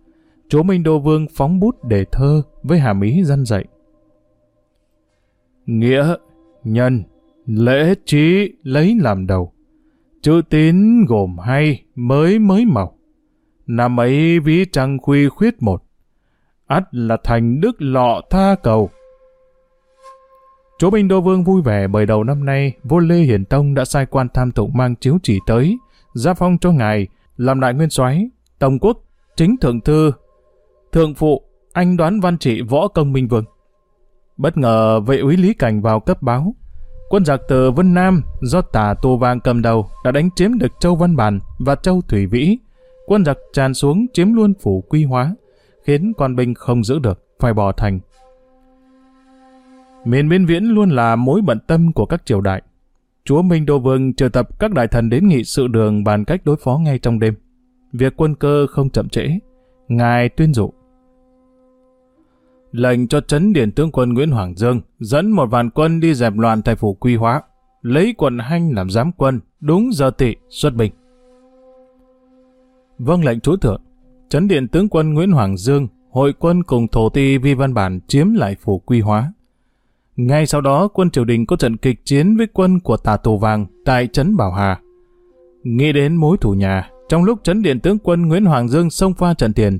chú Minh Đô Vương phóng bút để thơ với hàm ý dân dạy. Nghĩa, nhân, lễ trí lấy làm đầu. Chữ tín gồm hay, mới mới màu. Năm ấy ví trăng khuy khuyết một. ắt là thành đức lọ tha cầu. Chúa Minh Đô Vương vui vẻ bởi đầu năm nay, vua Lê Hiển Tông đã sai quan tham tụng mang chiếu chỉ tới, gia phong cho ngài, làm đại nguyên soái tổng quốc, chính thượng thư, thượng phụ, anh đoán văn trị võ công minh vương. Bất ngờ vệ úy Lý Cảnh vào cấp báo, Quân giặc từ Vân Nam do tả Tô Vang cầm đầu đã đánh chiếm được Châu Văn Bản và Châu Thủy Vĩ. Quân giặc tràn xuống chiếm luôn phủ quy hóa, khiến quan binh không giữ được, phải bỏ thành. Miền biên viễn luôn là mối bận tâm của các triều đại. Chúa Minh Đô Vương triệu tập các đại thần đến nghị sự đường bàn cách đối phó ngay trong đêm. Việc quân cơ không chậm trễ. Ngài tuyên dụ lệnh cho chấn điển tướng quân Nguyễn Hoàng Dương dẫn một vạn quân đi dẹp loạn tại phủ Quy Hóa, lấy quận Hanh làm giám quân, đúng giờ tị xuất binh. Vâng lệnh chúa thượng, chấn điện tướng quân Nguyễn Hoàng Dương hội quân cùng thổ ti Vi Văn Bản chiếm lại phủ Quy Hóa. Ngay sau đó, quân triều đình có trận kịch chiến với quân của Tà Tổ Vàng tại trấn Bảo Hà. Nghĩ đến mối thủ nhà, trong lúc trấn điện tướng quân Nguyễn Hoàng Dương xông pha trận tiền,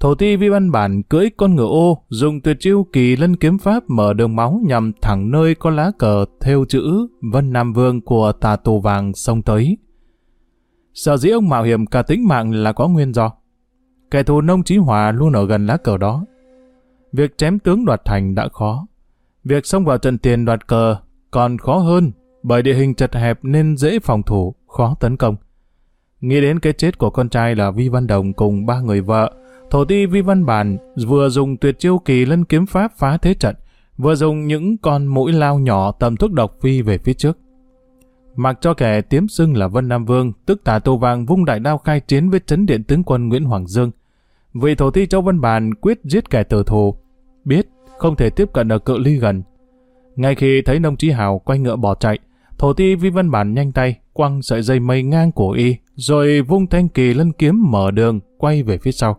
Thổ ti vi văn bản cưỡi con ngựa ô, dùng tuyệt chiêu kỳ lân kiếm pháp mở đường máu nhằm thẳng nơi có lá cờ theo chữ Vân Nam Vương của tà tù vàng sông tới. Sở dĩ ông mạo hiểm cả tính mạng là có nguyên do. Kẻ thù nông chí hòa luôn ở gần lá cờ đó. Việc chém tướng đoạt thành đã khó. Việc xông vào trận tiền đoạt cờ còn khó hơn bởi địa hình chật hẹp nên dễ phòng thủ, khó tấn công. Nghĩ đến cái chết của con trai là Vi Văn Đồng cùng ba người vợ, Thổ ti Vi Văn Bản vừa dùng tuyệt chiêu kỳ lân kiếm pháp phá thế trận, vừa dùng những con mũi lao nhỏ tầm thuốc độc phi về phía trước. Mặc cho kẻ tiếm xưng là Vân Nam Vương, tức tà tô vàng vung đại đao khai chiến với chấn điện tướng quân Nguyễn Hoàng Dương. Vị thổ ti Châu Văn Bản quyết giết kẻ tử thù, biết không thể tiếp cận ở cự ly gần. Ngay khi thấy nông trí hào quay ngựa bỏ chạy, thổ ti Vi Văn Bản nhanh tay, quăng sợi dây mây ngang cổ y, rồi vung thanh kỳ lân kiếm mở đường, quay về phía sau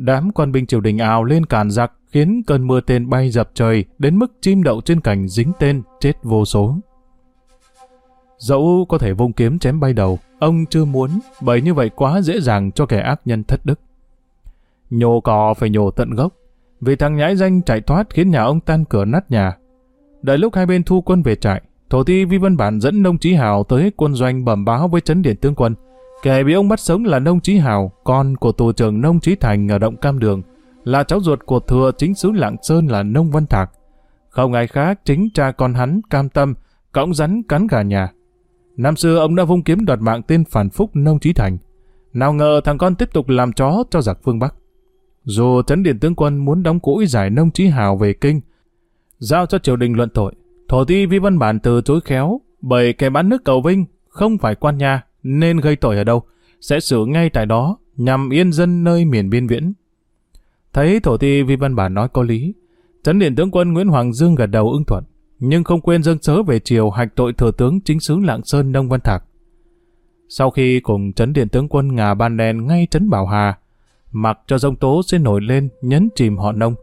đám quan binh triều đình ào lên càn giặc khiến cơn mưa tên bay dập trời đến mức chim đậu trên cành dính tên chết vô số. Dẫu có thể vung kiếm chém bay đầu, ông chưa muốn bởi như vậy quá dễ dàng cho kẻ ác nhân thất đức. Nhổ cỏ phải nhổ tận gốc, vì thằng nhãi danh chạy thoát khiến nhà ông tan cửa nát nhà. Đợi lúc hai bên thu quân về trại, thổ ti vi văn bản dẫn nông trí hào tới quân doanh bẩm báo với chấn điện tướng quân, Kẻ bị ông bắt sống là Nông Chí Hào, con của tù trưởng Nông Chí Thành ở Động Cam Đường, là cháu ruột của thừa chính xứ Lạng Sơn là Nông Văn Thạc. Không ai khác chính cha con hắn cam tâm, cõng rắn cắn gà nhà. Năm xưa ông đã vung kiếm đoạt mạng tên phản phúc Nông Chí Thành. Nào ngờ thằng con tiếp tục làm chó cho giặc phương Bắc. Dù Trấn Điện Tướng Quân muốn đóng cũi giải Nông trí Hào về kinh, giao cho triều đình luận tội, thổ ti vi văn bản từ chối khéo, Bởi kẻ bán nước cầu Vinh không phải quan nhà nên gây tội ở đâu, sẽ xử ngay tại đó nhằm yên dân nơi miền biên viễn. Thấy thổ ti Vi Văn Bản nói có lý, Trấn Điện tướng quân Nguyễn Hoàng Dương gật đầu ưng thuận, nhưng không quên dâng sớ về triều hạch tội thừa tướng chính sứ Lạng Sơn Nông Văn Thạc. Sau khi cùng Trấn Điện tướng quân ngà ban đèn ngay Trấn Bảo Hà, mặc cho dông tố sẽ nổi lên nhấn chìm họ nông.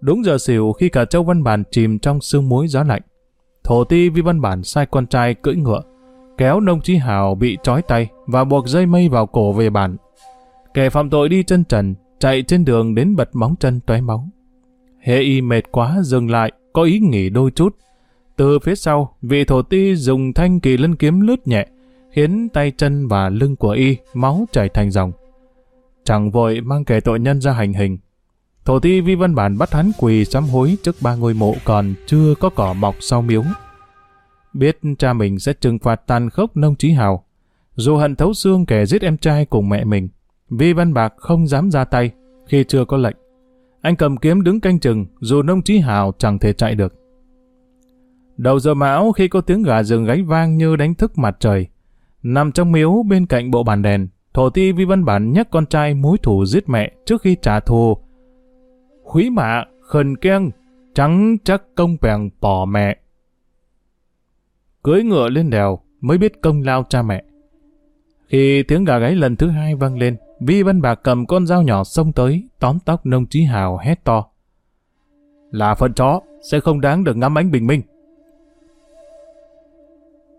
Đúng giờ xỉu khi cả châu Văn Bản chìm trong sương muối gió lạnh, thổ ti Vi Văn Bản sai con trai cưỡi ngựa, kéo nông chí hào bị trói tay và buộc dây mây vào cổ về bản. Kẻ phạm tội đi chân trần, chạy trên đường đến bật móng chân tóe máu. Hệ y mệt quá dừng lại, có ý nghỉ đôi chút. Từ phía sau, vị thổ ti dùng thanh kỳ lân kiếm lướt nhẹ, khiến tay chân và lưng của y máu chảy thành dòng. Chẳng vội mang kẻ tội nhân ra hành hình. Thổ ti vi văn bản bắt hắn quỳ sám hối trước ba ngôi mộ còn chưa có cỏ mọc sau miếu. Biết cha mình sẽ trừng phạt tàn khốc nông trí hào. Dù hận thấu xương kẻ giết em trai cùng mẹ mình, Vi Văn Bạc không dám ra tay khi chưa có lệnh. Anh cầm kiếm đứng canh chừng dù nông trí hào chẳng thể chạy được. Đầu giờ mão khi có tiếng gà rừng gáy vang như đánh thức mặt trời. Nằm trong miếu bên cạnh bộ bàn đèn, thổ ti Vi Văn Bản nhắc con trai mối thù giết mẹ trước khi trả thù. Khúy mạ, khẩn keng, trắng chắc công bèng bỏ mẹ. Cưới ngựa lên đèo mới biết công lao cha mẹ. Khi tiếng gà gáy lần thứ hai vang lên, Vi Văn Bạc cầm con dao nhỏ xông tới, tóm tóc nông trí hào hét to. Là phận chó, sẽ không đáng được ngắm ánh bình minh.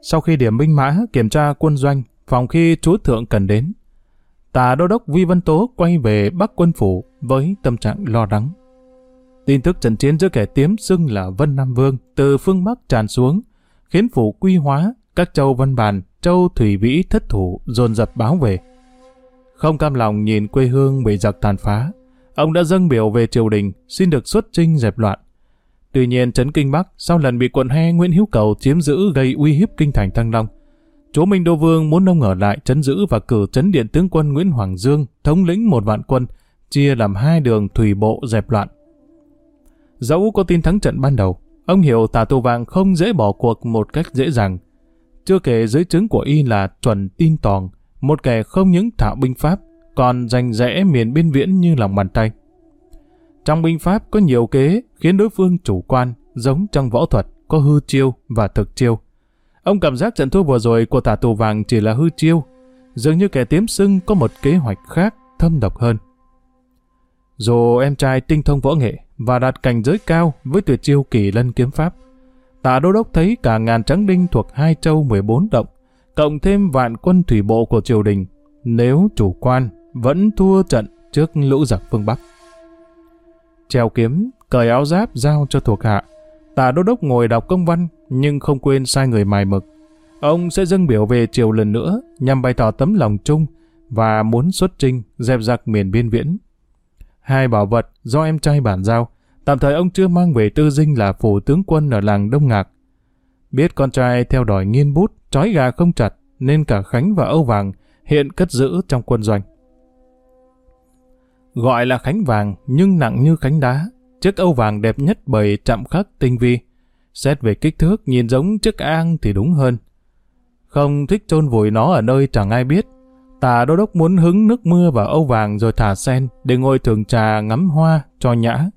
Sau khi điểm binh mã kiểm tra quân doanh, phòng khi chúa thượng cần đến, tà đô đốc Vi Văn Tố quay về Bắc quân phủ với tâm trạng lo lắng. Tin tức trận chiến giữa kẻ tiếm xưng là Vân Nam Vương từ phương Bắc tràn xuống, khiến phủ quy hóa, các châu văn bàn, châu thủy vĩ thất thủ dồn dập báo về. Không cam lòng nhìn quê hương bị giặc tàn phá, ông đã dâng biểu về triều đình, xin được xuất trinh dẹp loạn. Tuy nhiên trấn Kinh Bắc sau lần bị quận He Nguyễn Hữu Cầu chiếm giữ gây uy hiếp kinh thành Thăng Long, Chúa Minh Đô Vương muốn ông ở lại chấn giữ và cử chấn điện tướng quân Nguyễn Hoàng Dương thống lĩnh một vạn quân, chia làm hai đường thủy bộ dẹp loạn. Dẫu có tin thắng trận ban đầu, ông hiểu tà tù vàng không dễ bỏ cuộc một cách dễ dàng. Chưa kể dưới chứng của y là chuẩn tin tòng, một kẻ không những thạo binh pháp, còn giành rẽ miền biên viễn như lòng bàn tay. Trong binh pháp có nhiều kế khiến đối phương chủ quan, giống trong võ thuật, có hư chiêu và thực chiêu. Ông cảm giác trận thua vừa rồi của tà tù vàng chỉ là hư chiêu, dường như kẻ tiếm sưng có một kế hoạch khác thâm độc hơn. Dù em trai tinh thông võ nghệ và đạt cảnh giới cao với tuyệt chiêu kỳ lân kiếm pháp, Tả đô đốc thấy cả ngàn trắng đinh thuộc hai châu 14 động, cộng thêm vạn quân thủy bộ của triều đình, nếu chủ quan vẫn thua trận trước lũ giặc phương Bắc. Treo kiếm, cởi áo giáp giao cho thuộc hạ, Tả đô đốc ngồi đọc công văn nhưng không quên sai người mài mực. Ông sẽ dâng biểu về triều lần nữa nhằm bày tỏ tấm lòng chung và muốn xuất trinh dẹp giặc miền biên viễn. Hai bảo vật do em trai bản giao, tạm thời ông chưa mang về tư dinh là phủ tướng quân ở làng Đông Ngạc. Biết con trai theo đòi nghiên bút, trói gà không chặt, nên cả Khánh và Âu Vàng hiện cất giữ trong quân doanh. Gọi là Khánh Vàng nhưng nặng như Khánh Đá, chiếc Âu Vàng đẹp nhất bởi chạm khắc tinh vi. Xét về kích thước nhìn giống chiếc An thì đúng hơn. Không thích chôn vùi nó ở nơi chẳng ai biết, Tà đô đốc muốn hứng nước mưa vào âu vàng rồi thả sen để ngồi thường trà ngắm hoa cho nhã.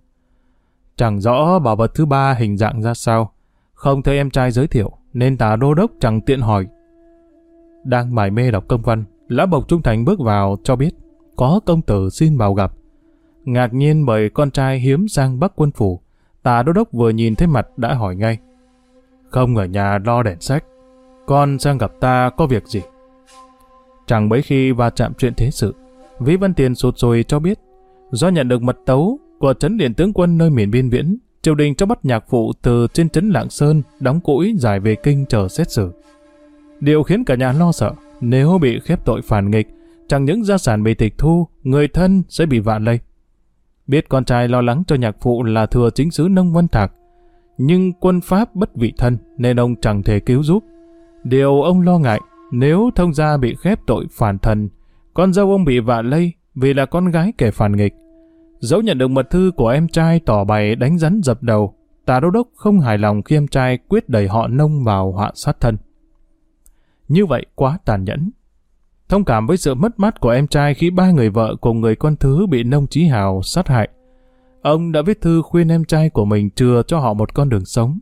Chẳng rõ bảo vật thứ ba hình dạng ra sao. Không thấy em trai giới thiệu nên tà đô đốc chẳng tiện hỏi. Đang mải mê đọc công văn, lã bộc trung thành bước vào cho biết có công tử xin vào gặp. Ngạc nhiên bởi con trai hiếm sang bắc quân phủ, tà đô đốc vừa nhìn thấy mặt đã hỏi ngay. Không ở nhà lo đèn sách, con sang gặp ta có việc gì? Chẳng mấy khi va chạm chuyện thế sự, Vĩ Văn Tiền sụt sùi cho biết, do nhận được mật tấu của trấn điện tướng quân nơi miền biên viễn, triều đình cho bắt nhạc phụ từ trên trấn Lạng Sơn đóng cũi giải về kinh chờ xét xử. Điều khiến cả nhà lo sợ, nếu bị khép tội phản nghịch, chẳng những gia sản bị tịch thu, người thân sẽ bị vạn lây. Biết con trai lo lắng cho nhạc phụ là thừa chính sứ Nông Văn Thạc, nhưng quân Pháp bất vị thân nên ông chẳng thể cứu giúp. Điều ông lo ngại nếu thông gia bị khép tội phản thần, con dâu ông bị vạ lây vì là con gái kẻ phản nghịch. Dẫu nhận được mật thư của em trai tỏ bày đánh rắn dập đầu, tà đô đốc không hài lòng khi em trai quyết đẩy họ nông vào họa sát thân. Như vậy quá tàn nhẫn. Thông cảm với sự mất mát của em trai khi ba người vợ cùng người con thứ bị nông trí hào sát hại. Ông đã viết thư khuyên em trai của mình chừa cho họ một con đường sống.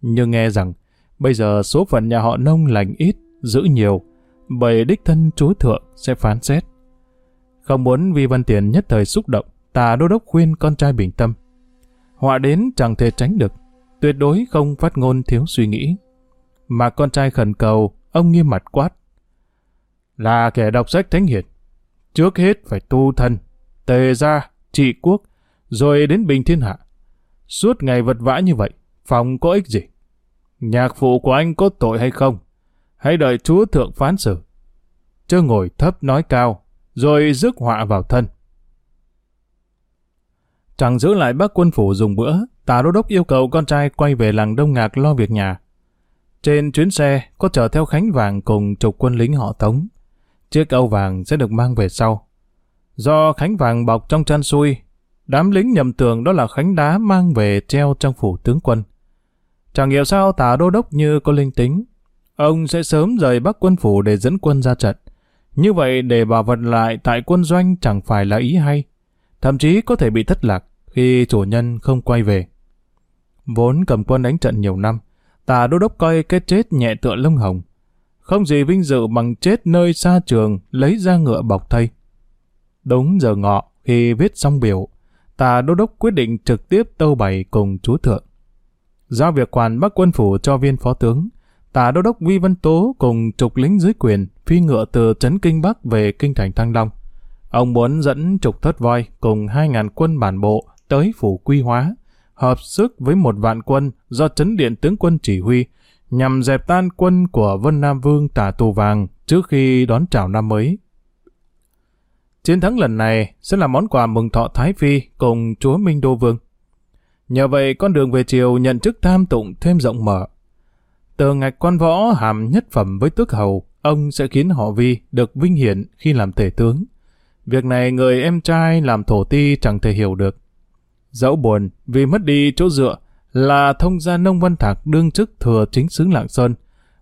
Nhưng nghe rằng, bây giờ số phận nhà họ nông lành ít, giữ nhiều, bởi đích thân chúa thượng sẽ phán xét. Không muốn vì Văn Tiền nhất thời xúc động, tà đô đốc khuyên con trai bình tâm. Họa đến chẳng thể tránh được, tuyệt đối không phát ngôn thiếu suy nghĩ. Mà con trai khẩn cầu, ông nghiêm mặt quát. Là kẻ đọc sách thánh hiền, trước hết phải tu thân, tề gia, trị quốc, rồi đến bình thiên hạ. Suốt ngày vật vã như vậy, phòng có ích gì? Nhạc phụ của anh có tội hay không? Hãy đợi chúa thượng phán xử. Chớ ngồi thấp nói cao, rồi rước họa vào thân. Chẳng giữ lại bác quân phủ dùng bữa, tà đô đốc yêu cầu con trai quay về làng Đông Ngạc lo việc nhà. Trên chuyến xe có chở theo Khánh Vàng cùng chục quân lính họ Tống. Chiếc âu vàng sẽ được mang về sau. Do Khánh Vàng bọc trong chăn xuôi, đám lính nhầm tưởng đó là Khánh Đá mang về treo trong phủ tướng quân. Chẳng hiểu sao tả đô đốc như có linh tính. Ông sẽ sớm rời Bắc quân phủ để dẫn quân ra trận. Như vậy để bảo vật lại tại quân doanh chẳng phải là ý hay. Thậm chí có thể bị thất lạc khi chủ nhân không quay về. Vốn cầm quân đánh trận nhiều năm, tà đô đốc coi cái chết nhẹ tựa lông hồng. Không gì vinh dự bằng chết nơi xa trường lấy ra ngựa bọc thây. Đúng giờ ngọ, khi viết xong biểu, tà đô đốc quyết định trực tiếp tâu bày cùng chú thượng. Giao việc quản bắc quân phủ cho viên phó tướng, tà đô đốc Vi Văn Tố cùng trục lính dưới quyền phi ngựa từ trấn Kinh Bắc về kinh thành Thăng Long. Ông muốn dẫn trục thất voi cùng 2.000 quân bản bộ tới phủ quy hóa, hợp sức với một vạn quân do trấn điện tướng quân chỉ huy, nhằm dẹp tan quân của Vân Nam Vương tả tù vàng trước khi đón chào năm mới. Chiến thắng lần này sẽ là món quà mừng thọ Thái Phi cùng chúa Minh Đô Vương. Nhờ vậy con đường về triều nhận chức tham tụng thêm rộng mở. Từ ngạch quan võ hàm nhất phẩm với tước hầu, ông sẽ khiến họ Vi được vinh hiển khi làm tể tướng. Việc này người em trai làm thổ ti chẳng thể hiểu được. Dẫu buồn vì mất đi chỗ dựa là thông gia nông văn thạc đương chức thừa chính xứ Lạng Sơn.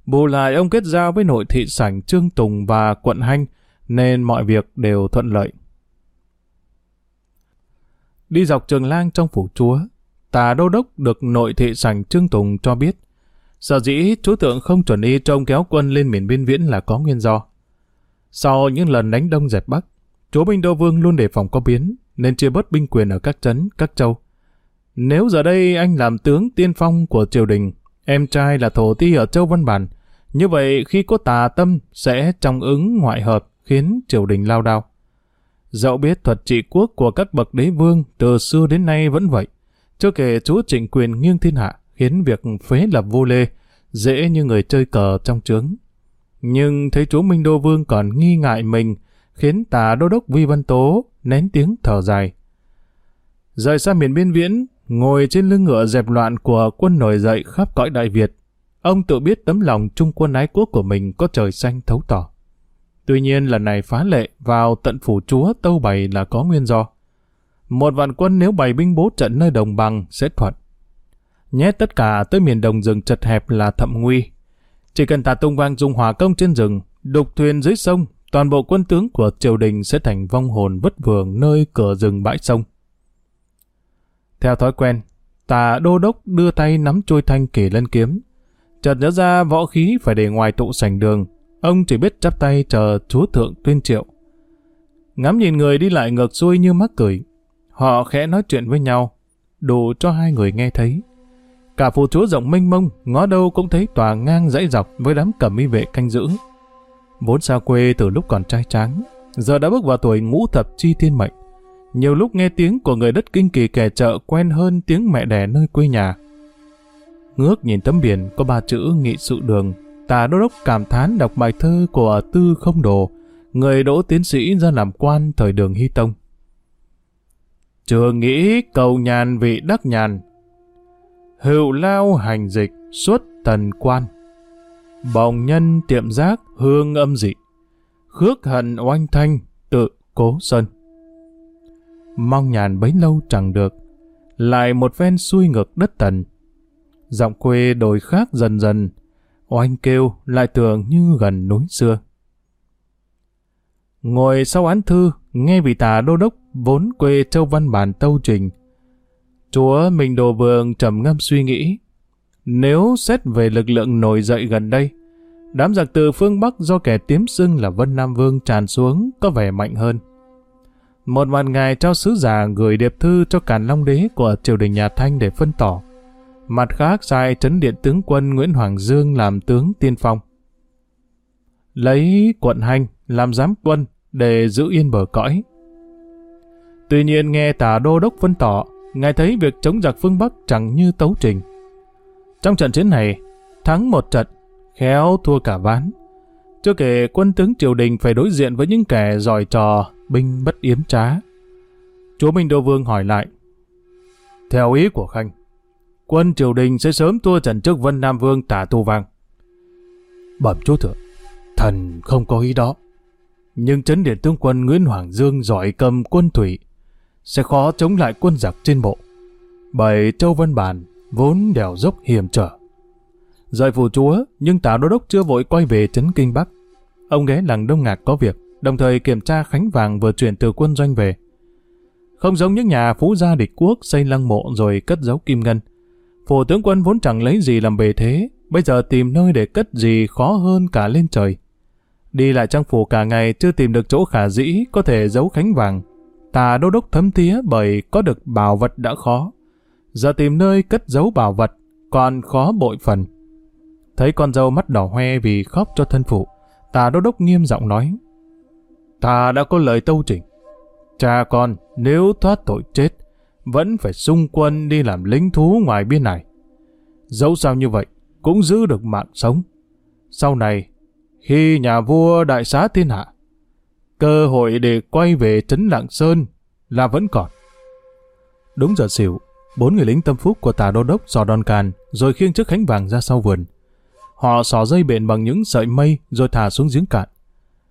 Bù lại ông kết giao với nội thị sảnh Trương Tùng và quận Hanh nên mọi việc đều thuận lợi. Đi dọc trường lang trong phủ chúa, tà đô đốc được nội thị sảnh Trương Tùng cho biết Sở dĩ chú tượng không chuẩn y trông kéo quân lên miền biên viễn là có nguyên do. Sau những lần đánh đông dẹp bắc, chúa binh đô vương luôn đề phòng có biến, nên chia bớt binh quyền ở các trấn, các châu. Nếu giờ đây anh làm tướng tiên phong của triều đình, em trai là thổ ti ở châu Văn Bản, như vậy khi có tà tâm sẽ trong ứng ngoại hợp khiến triều đình lao đao. Dẫu biết thuật trị quốc của các bậc đế vương từ xưa đến nay vẫn vậy, chưa kể chúa trịnh quyền nghiêng thiên hạ, khiến việc phế lập vô lê dễ như người chơi cờ trong trướng. Nhưng thấy chúa Minh Đô Vương còn nghi ngại mình, khiến tà đô đốc Vi Văn Tố nén tiếng thở dài. Rời xa miền biên viễn, ngồi trên lưng ngựa dẹp loạn của quân nổi dậy khắp cõi Đại Việt, ông tự biết tấm lòng trung quân ái quốc của mình có trời xanh thấu tỏ. Tuy nhiên lần này phá lệ vào tận phủ chúa tâu bày là có nguyên do. Một vạn quân nếu bày binh bố trận nơi đồng bằng sẽ thuận nhét tất cả tới miền đồng rừng chật hẹp là thậm nguy. Chỉ cần tà tung vang dùng hỏa công trên rừng, đục thuyền dưới sông, toàn bộ quân tướng của triều đình sẽ thành vong hồn vất vưởng nơi cửa rừng bãi sông. Theo thói quen, tà đô đốc đưa tay nắm trôi thanh kể lên kiếm. Chợt nhớ ra võ khí phải để ngoài tụ sảnh đường, ông chỉ biết chắp tay chờ chúa thượng tuyên triệu. Ngắm nhìn người đi lại ngược xuôi như mắc cười. Họ khẽ nói chuyện với nhau, đủ cho hai người nghe thấy. Cả phù chúa rộng mênh mông, ngó đâu cũng thấy tòa ngang dãy dọc với đám cẩm y vệ canh giữ. Vốn xa quê từ lúc còn trai tráng, giờ đã bước vào tuổi ngũ thập chi thiên mệnh. Nhiều lúc nghe tiếng của người đất kinh kỳ kẻ chợ quen hơn tiếng mẹ đẻ nơi quê nhà. Ngước nhìn tấm biển có ba chữ nghị sự đường, tà đô đốc cảm thán đọc bài thơ của Tư Không Đồ, người đỗ tiến sĩ ra làm quan thời đường Hy Tông. Chưa nghĩ cầu nhàn vị đắc nhàn, hữu lao hành dịch xuất thần quan. Bồng nhân tiệm giác hương âm dị, khước hận oanh thanh tự cố sơn Mong nhàn bấy lâu chẳng được, lại một ven xuôi ngược đất tần. Giọng quê đổi khác dần dần, oanh kêu lại tưởng như gần núi xưa. Ngồi sau án thư, nghe vị tà đô đốc vốn quê châu văn bản tâu trình. Chúa mình Đồ vườn trầm ngâm suy nghĩ. Nếu xét về lực lượng nổi dậy gần đây, đám giặc từ phương Bắc do kẻ tiếm xưng là Vân Nam Vương tràn xuống có vẻ mạnh hơn. Một màn ngài trao sứ giả gửi điệp thư cho càn long đế của triều đình nhà Thanh để phân tỏ. Mặt khác sai trấn điện tướng quân Nguyễn Hoàng Dương làm tướng tiên phong. Lấy quận hành làm giám quân để giữ yên bờ cõi. Tuy nhiên nghe tả đô đốc phân tỏ, ngài thấy việc chống giặc phương Bắc chẳng như tấu trình. Trong trận chiến này, thắng một trận, khéo thua cả ván. Chưa kể quân tướng triều đình phải đối diện với những kẻ giỏi trò, binh bất yếm trá. Chúa Minh Đô Vương hỏi lại. Theo ý của Khanh, quân triều đình sẽ sớm thua trận trước Vân Nam Vương tả tu vang. Bẩm chúa thượng, thần không có ý đó. Nhưng chấn điện tướng quân Nguyễn Hoàng Dương giỏi cầm quân thủy, sẽ khó chống lại quân giặc trên bộ. Bởi Châu Văn Bản vốn đèo dốc hiểm trở. Rời phủ chúa, nhưng tả đô đốc chưa vội quay về trấn Kinh Bắc. Ông ghé làng Đông Ngạc có việc, đồng thời kiểm tra khánh vàng vừa chuyển từ quân doanh về. Không giống những nhà phú gia địch quốc xây lăng mộ rồi cất giấu kim ngân. Phủ tướng quân vốn chẳng lấy gì làm bề thế, bây giờ tìm nơi để cất gì khó hơn cả lên trời. Đi lại trang phủ cả ngày chưa tìm được chỗ khả dĩ có thể giấu khánh vàng. Tà đô đốc thấm thía bởi có được bảo vật đã khó. Giờ tìm nơi cất giấu bảo vật còn khó bội phần. Thấy con dâu mắt đỏ hoe vì khóc cho thân phụ, tà đô đốc nghiêm giọng nói. Ta đã có lời tâu trình. Cha con nếu thoát tội chết, vẫn phải xung quân đi làm lính thú ngoài biên này. Dẫu sao như vậy, cũng giữ được mạng sống. Sau này, khi nhà vua đại xá thiên hạ, cơ hội để quay về trấn Lạng Sơn là vẫn còn. Đúng giờ xỉu, bốn người lính tâm phúc của tà đô đốc dò đòn càn, rồi khiêng chiếc khánh vàng ra sau vườn. Họ xỏ dây bện bằng những sợi mây rồi thả xuống giếng cạn.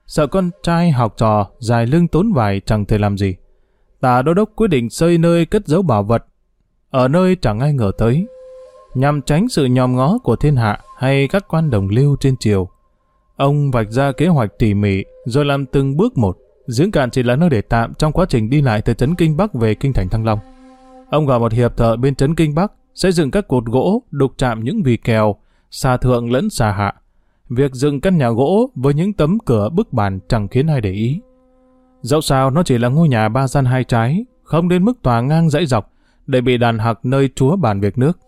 Sợ con trai học trò dài lưng tốn vải chẳng thể làm gì. Tà đô đốc quyết định xây nơi cất giấu bảo vật, ở nơi chẳng ai ngờ tới, nhằm tránh sự nhòm ngó của thiên hạ hay các quan đồng lưu trên triều. Ông vạch ra kế hoạch tỉ mỉ, rồi làm từng bước một. Giếng cạn chỉ là nơi để tạm trong quá trình đi lại từ trấn Kinh Bắc về Kinh Thành Thăng Long. Ông gọi một hiệp thợ bên trấn Kinh Bắc, xây dựng các cột gỗ, đục chạm những vì kèo, xa thượng lẫn xa hạ. Việc dựng căn nhà gỗ với những tấm cửa bức bàn chẳng khiến ai để ý. Dẫu sao nó chỉ là ngôi nhà ba gian hai trái, không đến mức tòa ngang dãy dọc, để bị đàn hạc nơi chúa bàn việc nước.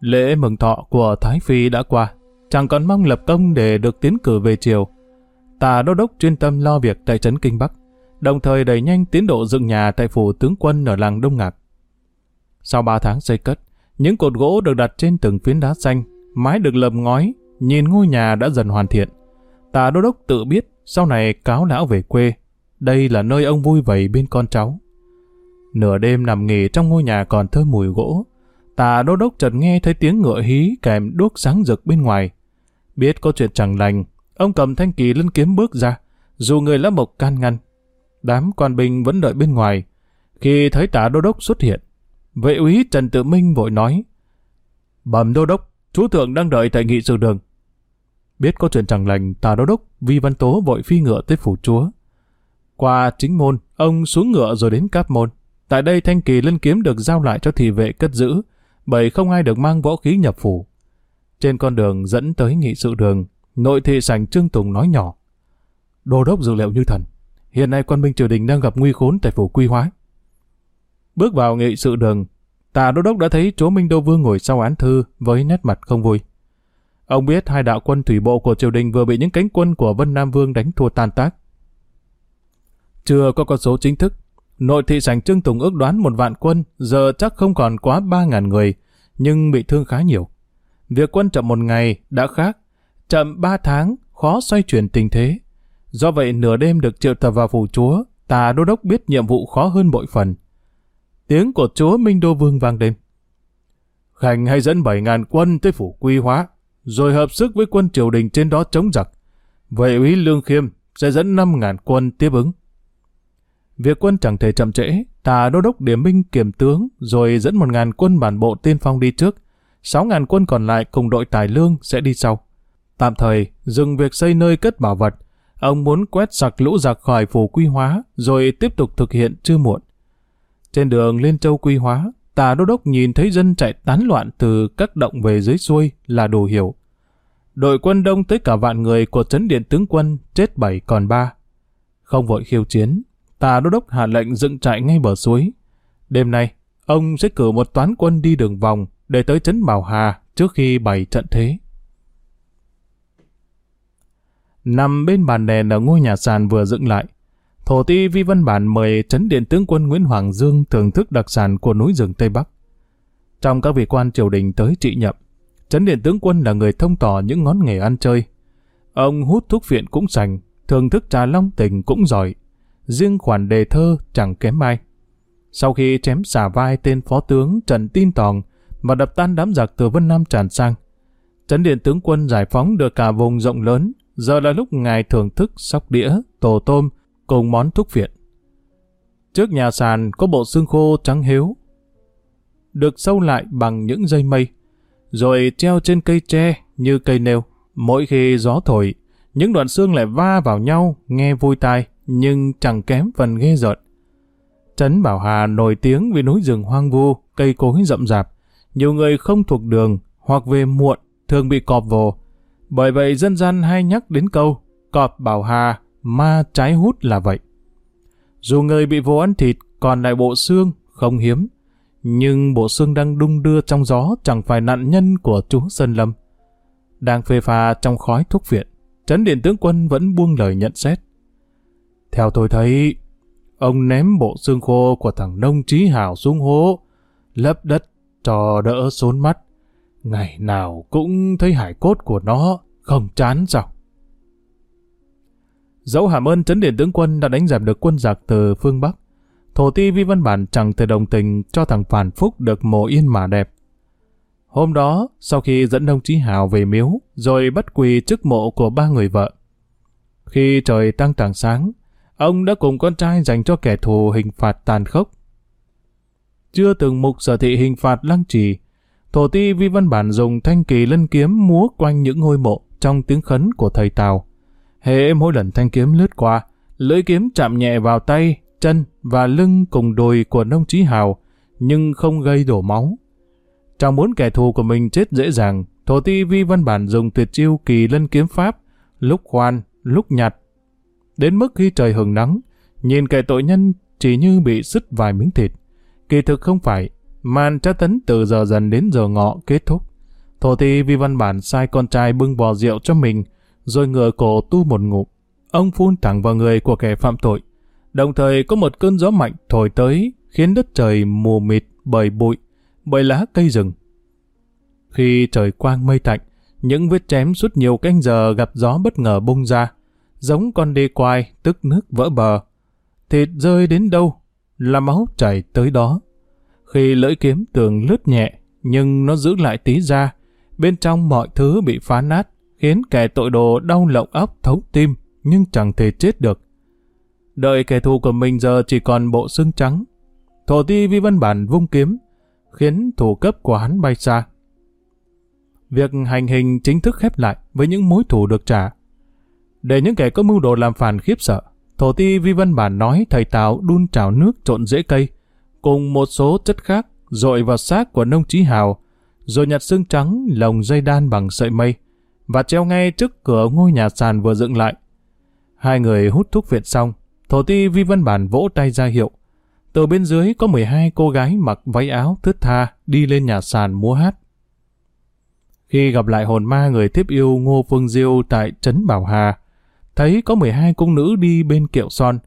Lễ mừng thọ của Thái Phi đã qua, chẳng còn mong lập công để được tiến cử về triều. Tà đô đốc chuyên tâm lo việc tại trấn Kinh Bắc, đồng thời đẩy nhanh tiến độ dựng nhà tại phủ tướng quân ở làng Đông Ngạc. Sau ba tháng xây cất, những cột gỗ được đặt trên từng phiến đá xanh, mái được lợp ngói, nhìn ngôi nhà đã dần hoàn thiện. Tà đô đốc tự biết sau này cáo lão về quê, đây là nơi ông vui vầy bên con cháu. Nửa đêm nằm nghỉ trong ngôi nhà còn thơm mùi gỗ, tà đô đốc chợt nghe thấy tiếng ngựa hí kèm đuốc sáng rực bên ngoài. Biết có chuyện chẳng lành, ông cầm thanh kỳ lân kiếm bước ra, dù người lá mộc can ngăn. Đám quan binh vẫn đợi bên ngoài. Khi thấy tà đô đốc xuất hiện, vệ úy Trần Tự Minh vội nói, Bẩm đô đốc, chú thượng đang đợi tại nghị sự đường. Biết có chuyện chẳng lành, tà đô đốc Vi Văn Tố vội phi ngựa tới phủ chúa. Qua chính môn, ông xuống ngựa rồi đến cáp môn. Tại đây thanh kỳ lân kiếm được giao lại cho thị vệ cất giữ, bởi không ai được mang võ khí nhập phủ. Trên con đường dẫn tới nghị sự đường, nội thị sảnh Trương Tùng nói nhỏ. Đô đốc dự liệu như thần, hiện nay quân binh triều đình đang gặp nguy khốn tại phủ quy hóa. Bước vào nghị sự đường, Tạ Đô Đốc đã thấy chúa Minh Đô Vương ngồi sau án thư với nét mặt không vui. Ông biết hai đạo quân thủy bộ của triều đình vừa bị những cánh quân của Vân Nam Vương đánh thua tan tác. Chưa có con số chính thức, nội thị sảnh Trương Tùng ước đoán một vạn quân giờ chắc không còn quá ba ngàn người, nhưng bị thương khá nhiều. Việc quân chậm một ngày đã khác, chậm ba tháng khó xoay chuyển tình thế. Do vậy nửa đêm được triệu tập vào phủ chúa, tà đô đốc biết nhiệm vụ khó hơn bội phần. Tiếng của chúa Minh Đô Vương vang lên. Khánh hay dẫn 7.000 quân tới phủ quy hóa, rồi hợp sức với quân triều đình trên đó chống giặc. Vậy úy Lương Khiêm sẽ dẫn 5.000 quân tiếp ứng. Việc quân chẳng thể chậm trễ, tà đô đốc điểm minh kiểm tướng rồi dẫn một ngàn quân bản bộ tiên phong đi trước, sáu ngàn quân còn lại cùng đội tài lương sẽ đi sau. Tạm thời, dừng việc xây nơi cất bảo vật, ông muốn quét sạch lũ giặc khỏi phủ quy hóa, rồi tiếp tục thực hiện chưa muộn. Trên đường lên châu quy hóa, tà đô đốc nhìn thấy dân chạy tán loạn từ các động về dưới xuôi là đủ hiểu. Đội quân đông tới cả vạn người của trấn điện tướng quân chết bảy còn ba. Không vội khiêu chiến, tà đô đốc hạ lệnh dựng trại ngay bờ suối. Đêm nay, ông sẽ cử một toán quân đi đường vòng để tới trấn Bảo Hà trước khi bày trận thế. Nằm bên bàn đèn ở ngôi nhà sàn vừa dựng lại, Thổ ti Vi Văn Bản mời trấn điện tướng quân Nguyễn Hoàng Dương thưởng thức đặc sản của núi rừng Tây Bắc. Trong các vị quan triều đình tới trị nhậm, trấn điện tướng quân là người thông tỏ những ngón nghề ăn chơi. Ông hút thuốc phiện cũng sành, thưởng thức trà long tình cũng giỏi. Riêng khoản đề thơ chẳng kém ai. Sau khi chém xả vai tên phó tướng Trần Tin Tòng và đập tan đám giặc từ Vân Nam tràn sang, trấn điện tướng quân giải phóng được cả vùng rộng lớn, giờ là lúc ngài thưởng thức sóc đĩa, tổ tôm, cùng món thuốc viện. Trước nhà sàn có bộ xương khô trắng hiếu, được sâu lại bằng những dây mây, rồi treo trên cây tre như cây nêu. Mỗi khi gió thổi, những đoạn xương lại va vào nhau, nghe vui tai, nhưng chẳng kém phần ghê rợn. Trấn Bảo Hà nổi tiếng vì núi rừng hoang vu, cây cối rậm rạp. Nhiều người không thuộc đường hoặc về muộn thường bị cọp vồ. Bởi vậy dân gian hay nhắc đến câu cọp Bảo Hà ma trái hút là vậy. Dù người bị vô ăn thịt còn lại bộ xương không hiếm, nhưng bộ xương đang đung đưa trong gió chẳng phải nạn nhân của chúa Sơn Lâm. Đang phê pha trong khói thuốc viện, Trấn Điện Tướng Quân vẫn buông lời nhận xét. Theo tôi thấy, ông ném bộ xương khô của thằng nông trí hảo xuống hố, lấp đất cho đỡ xốn mắt. Ngày nào cũng thấy hải cốt của nó, không chán sao? Dẫu hàm ơn chấn điện tướng quân đã đánh giảm được quân giặc từ phương Bắc, thổ ti vi văn bản chẳng thể đồng tình cho thằng Phản Phúc được mồ yên mà đẹp. Hôm đó, sau khi dẫn đồng chí Hào về miếu, rồi bắt quỳ trước mộ của ba người vợ. Khi trời tăng tảng sáng, ông đã cùng con trai dành cho kẻ thù hình phạt tàn khốc. Chưa từng mục sở thị hình phạt lăng trì, thổ ti vi văn bản dùng thanh kỳ lân kiếm múa quanh những ngôi mộ trong tiếng khấn của thầy Tào. Hễ mỗi lần thanh kiếm lướt qua, lưỡi kiếm chạm nhẹ vào tay, chân và lưng cùng đùi của nông trí hào, nhưng không gây đổ máu. Trong muốn kẻ thù của mình chết dễ dàng, thổ ti vi văn bản dùng tuyệt chiêu kỳ lân kiếm pháp, lúc khoan, lúc nhặt. Đến mức khi trời hừng nắng, nhìn kẻ tội nhân chỉ như bị sứt vài miếng thịt. Kỳ thực không phải, màn tra tấn từ giờ dần đến giờ ngọ kết thúc. Thổ ti vi văn bản sai con trai bưng bò rượu cho mình, rồi ngửa cổ tu một ngụm. Ông phun thẳng vào người của kẻ phạm tội. Đồng thời có một cơn gió mạnh thổi tới, khiến đất trời mù mịt bởi bụi, bởi lá cây rừng. Khi trời quang mây tạnh, những vết chém suốt nhiều canh giờ gặp gió bất ngờ bung ra, giống con đê quai tức nước vỡ bờ. Thịt rơi đến đâu, là máu chảy tới đó. Khi lưỡi kiếm tường lướt nhẹ, nhưng nó giữ lại tí ra, bên trong mọi thứ bị phá nát, khiến kẻ tội đồ đau lộng óc thấu tim, nhưng chẳng thể chết được. Đợi kẻ thù của mình giờ chỉ còn bộ xương trắng. Thổ ti vi văn bản vung kiếm, khiến thủ cấp của hắn bay xa. Việc hành hình chính thức khép lại với những mối thù được trả. Để những kẻ có mưu đồ làm phản khiếp sợ, thổ ti vi văn bản nói thầy Tào đun trào nước trộn rễ cây, cùng một số chất khác dội vào xác của nông trí hào, rồi nhặt xương trắng lồng dây đan bằng sợi mây, và treo ngay trước cửa ngôi nhà sàn vừa dựng lại. Hai người hút thuốc viện xong, thổ ti vi văn bản vỗ tay ra hiệu. Từ bên dưới có 12 cô gái mặc váy áo thướt tha đi lên nhà sàn múa hát. Khi gặp lại hồn ma người tiếp yêu Ngô Phương Diêu tại Trấn Bảo Hà, thấy có 12 cung nữ đi bên kiệu son,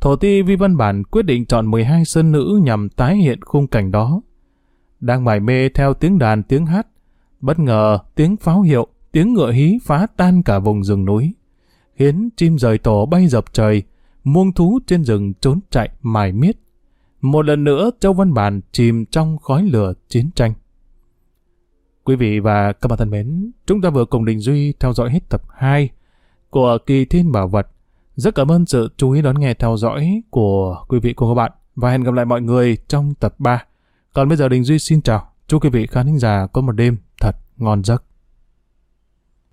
thổ ti vi văn bản quyết định chọn 12 sơn nữ nhằm tái hiện khung cảnh đó. Đang mải mê theo tiếng đàn tiếng hát, bất ngờ tiếng pháo hiệu tiếng ngựa hí phá tan cả vùng rừng núi, khiến chim rời tổ bay dập trời, muông thú trên rừng trốn chạy mài miết. Một lần nữa, Châu Văn Bản chìm trong khói lửa chiến tranh. Quý vị và các bạn thân mến, chúng ta vừa cùng Đình Duy theo dõi hết tập 2 của Kỳ Thiên Bảo Vật, Rất cảm ơn sự chú ý đón nghe theo dõi của quý vị cùng các bạn và hẹn gặp lại mọi người trong tập 3. Còn bây giờ Đình Duy xin chào. Chúc quý vị khán thính giả có một đêm thật ngon giấc.